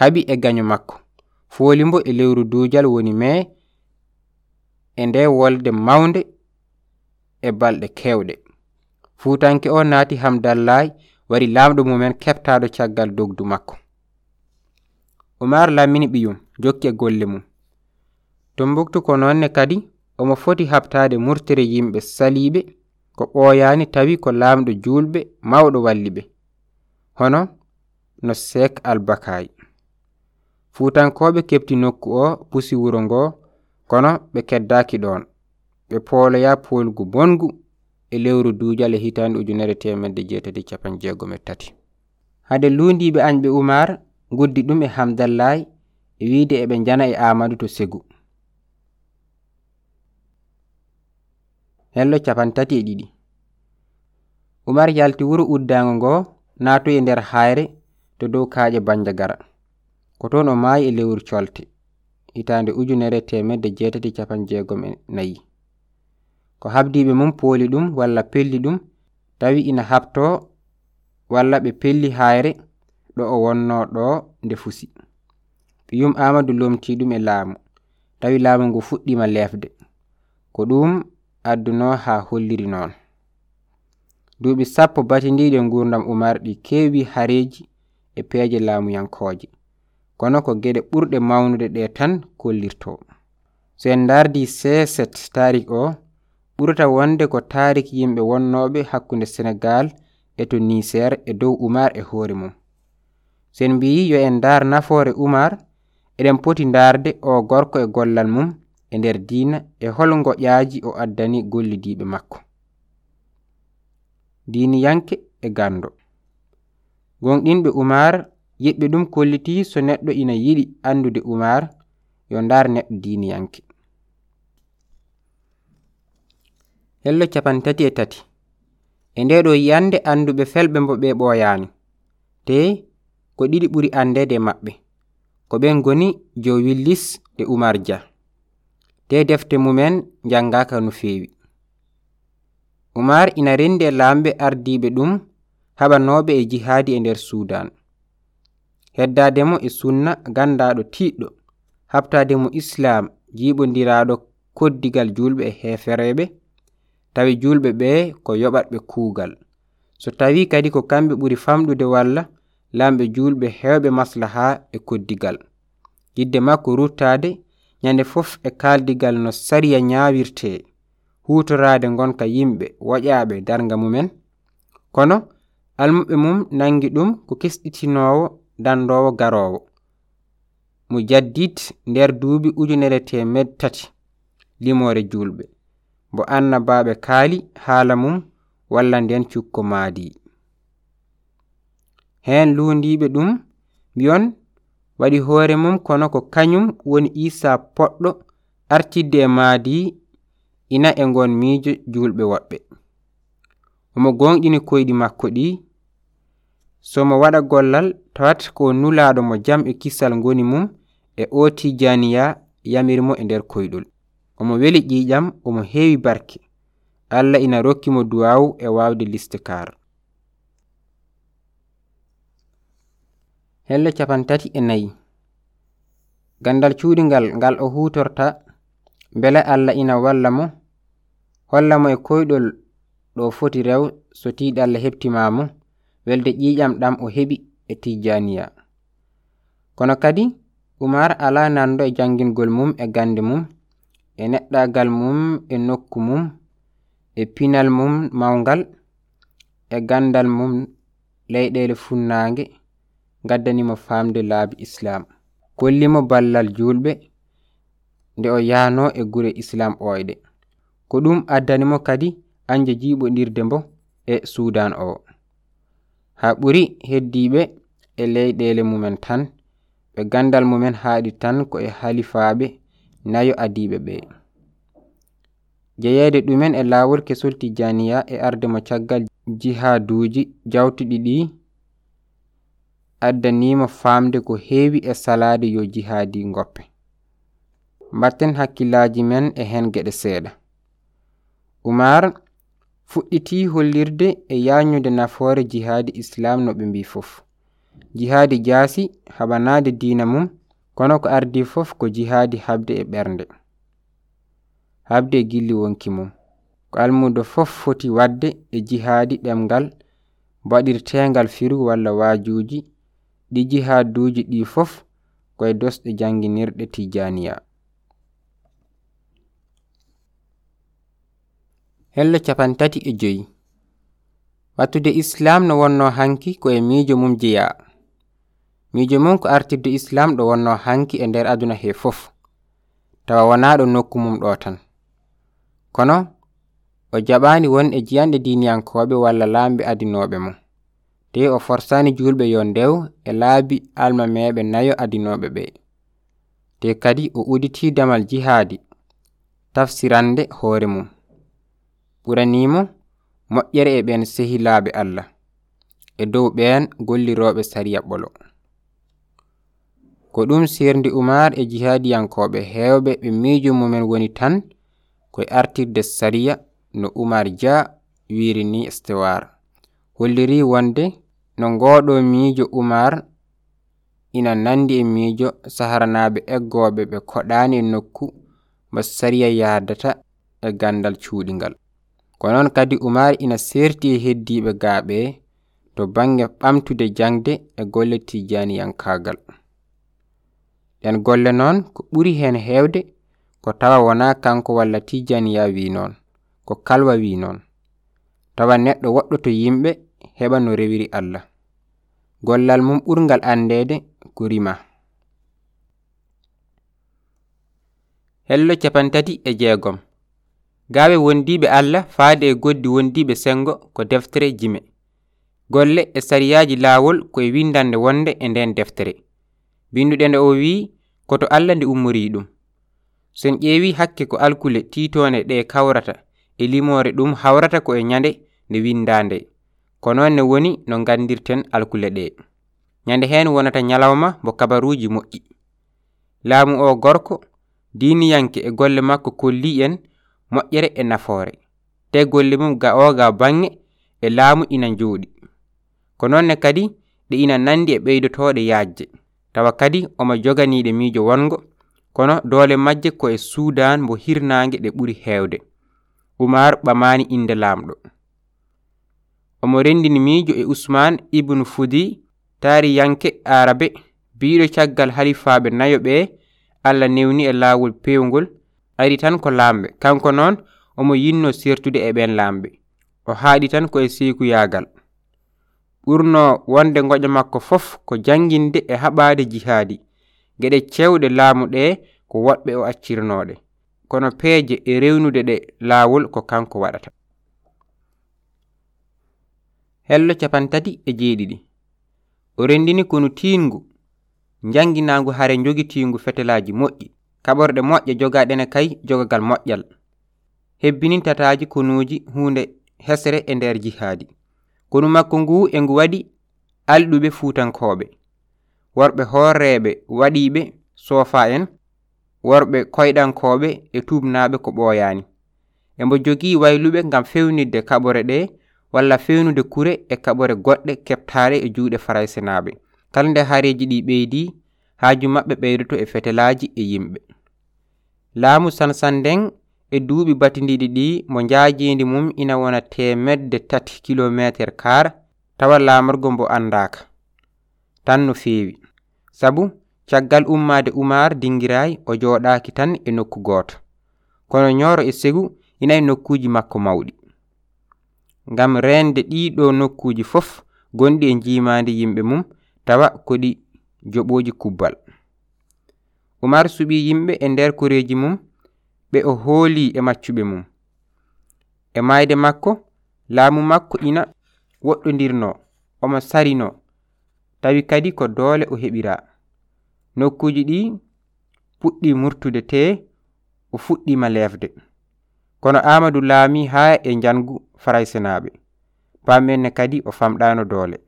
S1: haɓi e gaño makko. Foolimbo e lewru duujal woni mai e nde wolde mawnde e balɗe kewɗe fuutanke o naati hamdallaye wari laamɗo mumen keɓtaɗo caggal dogdu makko. umar lamini ɓiyum jokki e golle mum. Tombuktu ko noonne kadi omo foti haɓtade murtere yimɓe saliɓe ko ɓooyani tawi ko laamɗo julɓe mawɗo walli ɓe hono no sek albakay fuutankoɓe kepti nokku o pusi wuro ngo kono ɓe keddaki ɗon ɓe pooloya poolgu bongu e lewru duujal e hitande ujunere temedde jeetati capan jeegom e tati. Hade lundiɓe añɓe umar guddi ɗum e hamdallay e wiide eɓe jana e, e amadou to segu. Hello capantati e ɗiɗi. Umar yalti wuro uddago ngo naatoy e nder hayre to dow kaaƴe banjagara ko toon o maayi e lewru colte. Hitande ujunere temedde jeetati capan jeegom e nayi. Ko habdiɓe mum pooli ɗum walla pelli ɗum tawi ina habto walla ɓe pelli hayre ɗo o wonno ɗo nde fusi. Ɓiyum amadou lomti ɗum e laamu. Tawi laamu ngu fuɗɗima lefde ko ɗum adduno ha holliri noon. Duuɓi sappo batindiɗe gurdam umar ɗi kewi hareji e peeje laamuyankoje kono ko geɗe ɓurɗe mawnude ɗe tan kollirto so en dardi seset tarik o ɓurata wonde ko tarik yimɓe wonnoɓe hakkunde sénégal e to niger e dow umar e hoore mum. sen mbiyi yo en dar nafoore umar eɗen poti darde o gorko e gollal mum e nder diina e holgo ƴaaji o addani gollidiɓe makko. Diniyanke e gando gonɗinɓe umar yiɓɓe ɗum kolliti so neɗɗo ina yiɗi andude umar yo ndaar neɗɗo diniyanke hello capantati e tati. E nde ɗo yiyande anduɓe felɓe mbo ɓe ɓoyani te ko ɗiɗi ɓuri anndede maɓɓe, ko ɓen ngoni jo Willis e Umar Dia. te defte mumen njanngaaka no feewi. Umar ina renndi e laamɓe ardiiɓe ɗum haɓanooɓe e jihaadi e nder Sudan. Heddaade mo e sunna ganndaaɗo tiiɗɗo, haɓtaade mo Islam jiiɓondiraaɗo koddigal julɓe e heefereeɓe, tawi julɓe ɓe ko yoɓatɓe kuugal. So tawii kadi ko kamɓe ɓuri famɗude walla lamɓe julɓe hewɓe maslaha e koddigal. Yidde makko ruttade ñande fof e kaldigal no sariya ñawirte hutorade gonka yimɓe waƴaɓe darga mumen. Kono almuɓe mum nangi ɗum ko kesɗitinowo dandowo garowo mo jaddit nder duuɓi ujunere temed tati limore julɓe. Mbo annabaɓe kaali haala mum walla nden cukko maadi. hen lundiɓe ɗum mbiyon waɗi hoore mum kono ko kañum woni isa poɗɗo artidde e maadi ina e gon miijo julɓe woɓɓe. Omo gonɗini koyɗi makko ɗi somo waɗa gollal tawat ko nulaɗo mo jam e kisal goni mum e oti janiya yamirmo e nder koyɗol. Omo weli ƴiƴam omo heewi barke. Allah ina rokkimo duwaw e wawde listikaara helle capantati e nayi. Gandal cuuɗingal ngal o hutorta bele allah ina walla mo holla mo e koyɗol ɗo foti rew so tiiɗe allah heɓtimamo welde ƴiƴam ɗam o heɓi e tijjaniya. Kono kadi umar ala nando e jangingol mum e gande mum e neɗɗagal mum e nokku mum e pinal mum mawgal e gandal mum leyɗele funnaange gaddanimo famde laabi islam kollimo ballal julɓe nde o yano e gure islam oyɗe ko ɗum addanimo kadi anje jiɓodirde mbo e sudan o ha ɓuri heddiɓe e leyɗele mumen tan ɓe gandal mumen haaɗi tan ko e halifaɓe nayo adiɓe ɓe. Jeyeede ɗumen e lawol kesol tijaniya e ardemo caggal jihaduji jawtuɗi ɗi addanima famde ko heewi e salade yo jihaadi goppe mbatten hakkillaji men e hen geɗe seeɗa. Umar fuɗɗiti hollirde e yajnude nafoore jihaadi islam no ɓe mbi fof. Jihaadi jaasi haɓanade diina mum kono ko ardi fof ko jihaadi habde e ɓernde. Habde e gilli wonki mum. Ko almudo fof foti wadde e jihaadi ɗemgal mbaɗirtengal firu walla waajuji ɗi jihaduji ɗi fof koye dosɗe janginirɗe tijaniya. Hello capantati e joyi. Wattude islam no wonno hanki koye miijo mum jeya miijo mum ko artirde islam ɗo wonno hanki e nder aduna he fof. Tawa wona ɗo nokku mum ɗo tan. Kono o jaɓani won e jiyanɗe diniyankoɓe walla lamɓe adinoɓe mum. Te o forsani julɓe yo ndew e laabi alma meɓe nayo adinoɓe ɓe. Te kadi o uditi damal jihaadi. Tafsirande hoore mum. Ɓuranimo moƴƴere e ɓen sehilaaɓe allah. E dow ɓen golliroɓe sariya ɓolo. Ko ɗum serndi umar e jihadiyankoɓe hewɓe ɓe miijo mumen woni tan koye artirde sariya no umar dia wirini stewar holliri wonde no ngoɗo miijo Umar ina nandi e miijo saharanaɓe eggoɓe ɓe koɗani e nokku mo sariya yadata e gandal cuuɗigal ko noon kadi Umar ina serti e heddiɓe gaaɓe to bange ɓamtude jangde e golle tijaniyankagal ɗen golle noon ko ɓuri hen hewde ko tawa wona kanko walla tijaniya wi noon ko kalwa wi noon. Tawa neɗɗo woɗɗo to yimɓe heɓa no rewiri Allah. Gollal mum ɓurgal andede ko rima. Hello capantati e jeegom. Gawe wondiɓe allah faade e goddi wondiɓe sengo ko deftere jime. Golle e sariyaji laawol koye windande wonde e nden deftere. Binduɗe nde o wi koto allah nde ummori ɗum. So ƴeewi hakke ko alkule titone ɗe kawrata e limore ɗum hawrata ko e nyande nde windande ko noon ne woni no gandirten alkule ɗe. Ñande hen wonata ñalawma mo kabaruji moƴƴi. Laamu o gorko diniyanke e golle makko kolli en moƴƴere e nafoore. Te golle mum ga oga bange e laamu ina jooɗi ko noonne kadi ɗe ina nandi e ɓeydotoɗe yajje tawa kadi omo joganiɗe miijo wongo kono doole majje ko e suudan mbo hirnange ɗe ɓuri heewde. Umar ɓamani inde laamɗo. omo rendini miijo e usman ibnu fudi taari yanke arabe biɗo caggal halifaɓe nayo ɓe allah newni e lawol pewgol ari tan ko lamɓe kanko noon omo yinno sertude e ɓen lamɓe o haaɗi tan ko e sekuyagal ɓurno wonde goƴa makko fof ko janginde e haɓade jihaadi. Geɗe cewɗe laamu ɗe ko woɗɓe o accirnoɗe kono peeje e rewnude ɗe laawol ko kanko waɗata. hello capantati e jeeɗiɗi. O rendini konu tiingu janginangu hare jogitingu fetelaji moƴƴi. Kaɓorɗe moƴƴe jogaɗene kay jogagal moƴƴal. Hebbinin hebbinintataji konuji hunde hesre e nder jihaadi. Kono makko ngu e ngu waɗi alɗuɓe fuutankoɓe worɓe horeɓe waɗiɓe sofa en worɓe koyɗankoɓe e tubnaɓe ko ɓoyani embo jogii wayluɓe ngam fewnidde kaɓore ɗe walla fewnude kure e kaɓore goɗɗe keɓtare e juuɗe faraysenaɓe kala nde haareji ɗi ɓeydi haaju maɓɓe ɓeydoto e fetelaji e yimɓe. Laamu sansanden e duuɓi batindiɗi ɗi mo njaajedi mum ina wona temedde tati kilométre kar tawa laamorgo mbo andaka tan no feewi. Sabu caggal ummade umar dinguiray o jooɗaki tan e nokku gooto. Kono ñooro e segu ina e nokkuji makko mawɗi. ngam rende ɗiɗo nokkuji fof gonɗi e jimadi yimɓe mum tawa ko ɗi jooɓoji kubbal. Umar suɓi yimɓe e nder koreji mum ɓe o hooli e maccuɓe mum. E mayde makko laamu makko ina woɗɗodirno omo sarino. Tawi kadi ko doole o heɓira. Nokkuji ɗi puɗɗi murtude te o fuɗɗima lefde kono Amadou laami ha e jangu faraysenaɓe pamenne kadi o famɗano doole.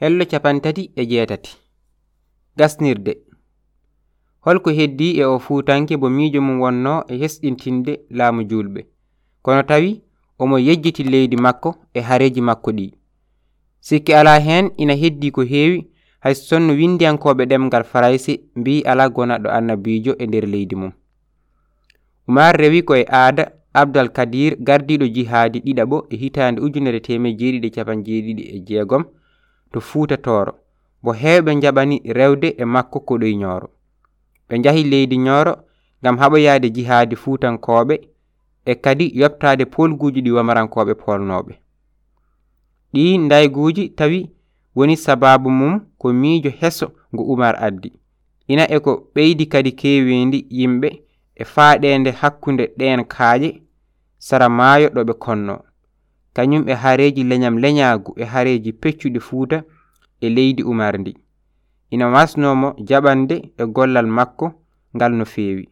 S1: Hello capantati e jeetati. Gasnirde. Holko heddi e o fuutanke bo miijo mum wonno e hesɗintinde laamu julɓe. Kono tawi omo yejjiti leydi makko e hareji makko ɗi. Sikki ala hen ina heddi ko heewi hay sonno windiyankoɓe ɗemgal faraysi mbi ala gonaɗo annabijo e nder leydi mum. Umar rewi koye aada abdal kadir gardiɗo jihaadi ɗiɗaɓo e hitande ujunere temedde jeeɗiɗi capan jeeɗiɗi e jeegom to fuuta tooro. Mo hewɓe jaɓani rewde e makko koɗoye ñooro ɓe njahi leydi ñooro ngam haɓoyade jihaadi fuutankoɓe e kadi yoɓtade polguji ɗi wamarankoɓe polnoɓe ɗi dayguji tawi woni sababu mum ko miijo heso ngo umar addi. Ina e ko ɓeydi kadi kewendi yimɓe e faaɗende hakkunde ɗen kaaƴe sara maayo ɗo ɓe konno. Kañum e hareeji leñam leñaagu e hareeji peccuɗi fuuta e leydi umar ndi. Ina wasnomo jaɓande e gollal makko ngal no feewi.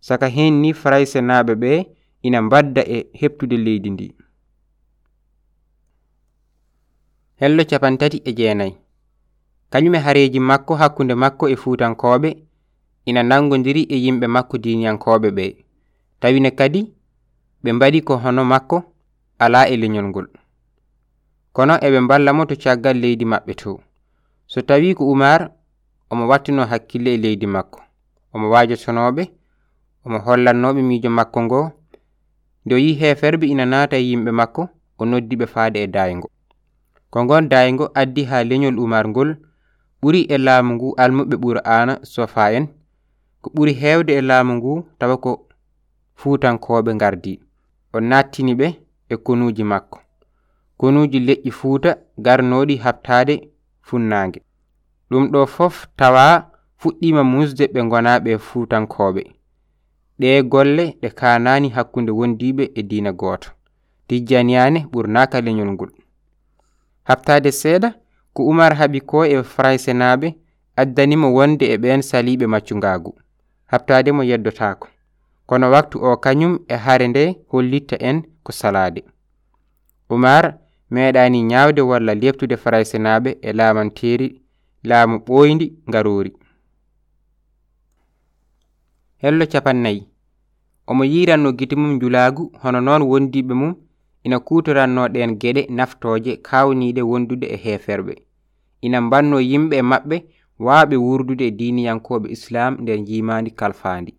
S1: Saka hen ni farayse naaɓe ɓe ina mbadda e heɓtude leydi ndi. Hello capantati e jeenayi. Kañum e hareeji makko hakkunde makko e fuutankoɓe ina nangodiri e yimɓe makko diniyankoɓe ɓe. Tawine kadi ɓe mbaɗi ko hono makko ala e leñol ngol. Kono eɓe ballamo to caggal leydi maɓɓe to. So tawi ko Umar omo wattino hakkille e leydi makko. Omo wajotonoɓe omo hollannoɓe miijo makko ngo. Nde o yi heferɓe ina naata e yimɓe makko o noddiɓe faade e daygo ko ngon daygo addi ha leñol Umar ngol ɓuri e laamu ngu almuɓe ɓura ana sofa en. ko ɓuri hewde e laamu ngu tawa ko fuutankoɓe gardi o nattiniɓe e konuji makko. Konuji leƴƴi fuuta garnoɗi habtade funnague ɗum ɗo fof tawa fuɗɗima musde ɓe gona ɓe fuutankoɓe ɗe golle ɗe kanani hakkunde wondiɓe e diina goto tijjaniyane ɓurnaka leñol ngol. Habtade seeɗa ko Umar haɓi ko e Farayse naaɓe addanimo wonde e ɓen saliɓe maccugagu habtade mo yeddotako kono waktu o kañum e hare nde hollitta en ko salade umar meeɗani ñawde walla lebtude faraysenaɓe e lamanteri laamu ɓoyndi garori hello capannayyi omo yiranno gite mum julagu hono noon wondiɓe mum ina kutorannoɗen geɗe naftoje kawniɗe wondude e heferɓe ina mbanno yimɓe maɓɓe waaɓe wurdude e diniyankoɓe islam nder jimadi kalfandi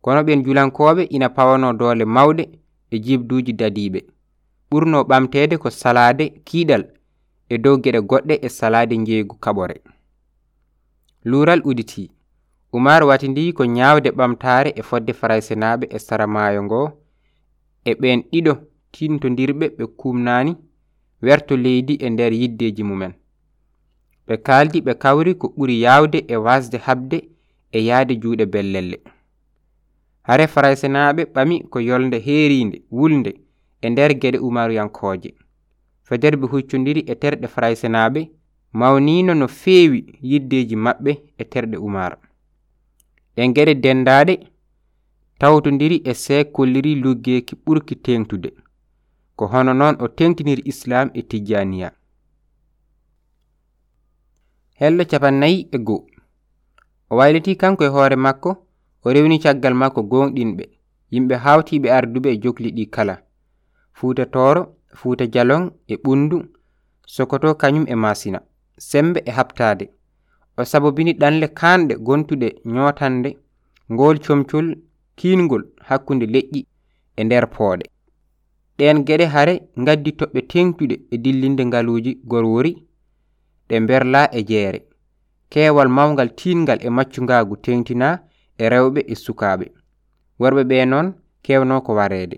S1: kono ɓen julankoɓe ina pawano doole mawɗe e jibduji dadiɓe ɓurno ɓamtede ko salade kiiɗal e dow geɗe goɗɗe e salade jeygu kaɓore. Lural uditi umar watindi ko nyawde ɓamtare e fodde faraysenaɓe e sara maayo ngo e ɓen ɗiɗo tintodirɓe ɓe kumnani werto leydi e nder yiddeji mumen. ɓe kaaldi ɓe kawri ko ɓuri yaawde e wasde haɓde e yahde juuɗe bellelle. Hare faraysinaaɓe ɓami ko yolnde heeriinde wulnde e nder geɗe umaruyankooje federɓe huccondiri e terɗe faraysinaaɓe mawniino no feewi yiddeeji maɓɓe e terɗe umar ɗen geɗe dendaaɗe tawtondiri e seek kolliri luggeeki ɓurki teeŋtude ko hono noon o teŋtiniri islam e tijjaniya hello capannayyi e go o wayliti kanko e hoore makko o rewni caggal makko gonɗinɓe. Yimɓe hawtiɓe arduɓe e jokli ɗi kala. Fuuta toro fuuta jalon e ɓundu sokoto kañum e masina sembe e habtade o sabobini ɗanle kanɗe gontuɗe ñootande ngol comcol kiingol hakkunde leƴƴi e nder pooɗe ɗen geɗe hare gaddi toɓɓe tengtuɗe e dillinde ngaluuji gorwori ɗe berla e jeere. Keewal mawgal tinngal e maccugagu tengtina e rewɓe e sukaɓe worɓeɓe noon kewno ko warede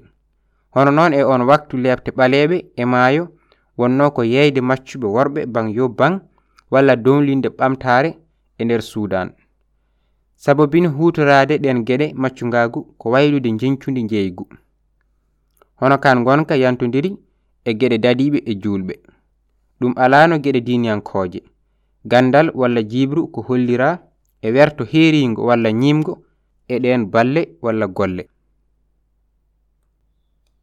S1: hono noon e on waktu lebte ɓaleɓe e maayo wonno ko yeyde maccuɓe worɓe ban yo ban walla donlinde ɓamtare e nder suudan saabubini hutorade ɗen geɗe maccugagu ko waylude jenccudi jeygu hono kan gonka yantodiri e geɗe daadiɓe e julɓe ɗum alano geɗe diniyankoje gandal walla jibru ko hollira e werto heeringo walla ñimgo e ɗen balle walla golle.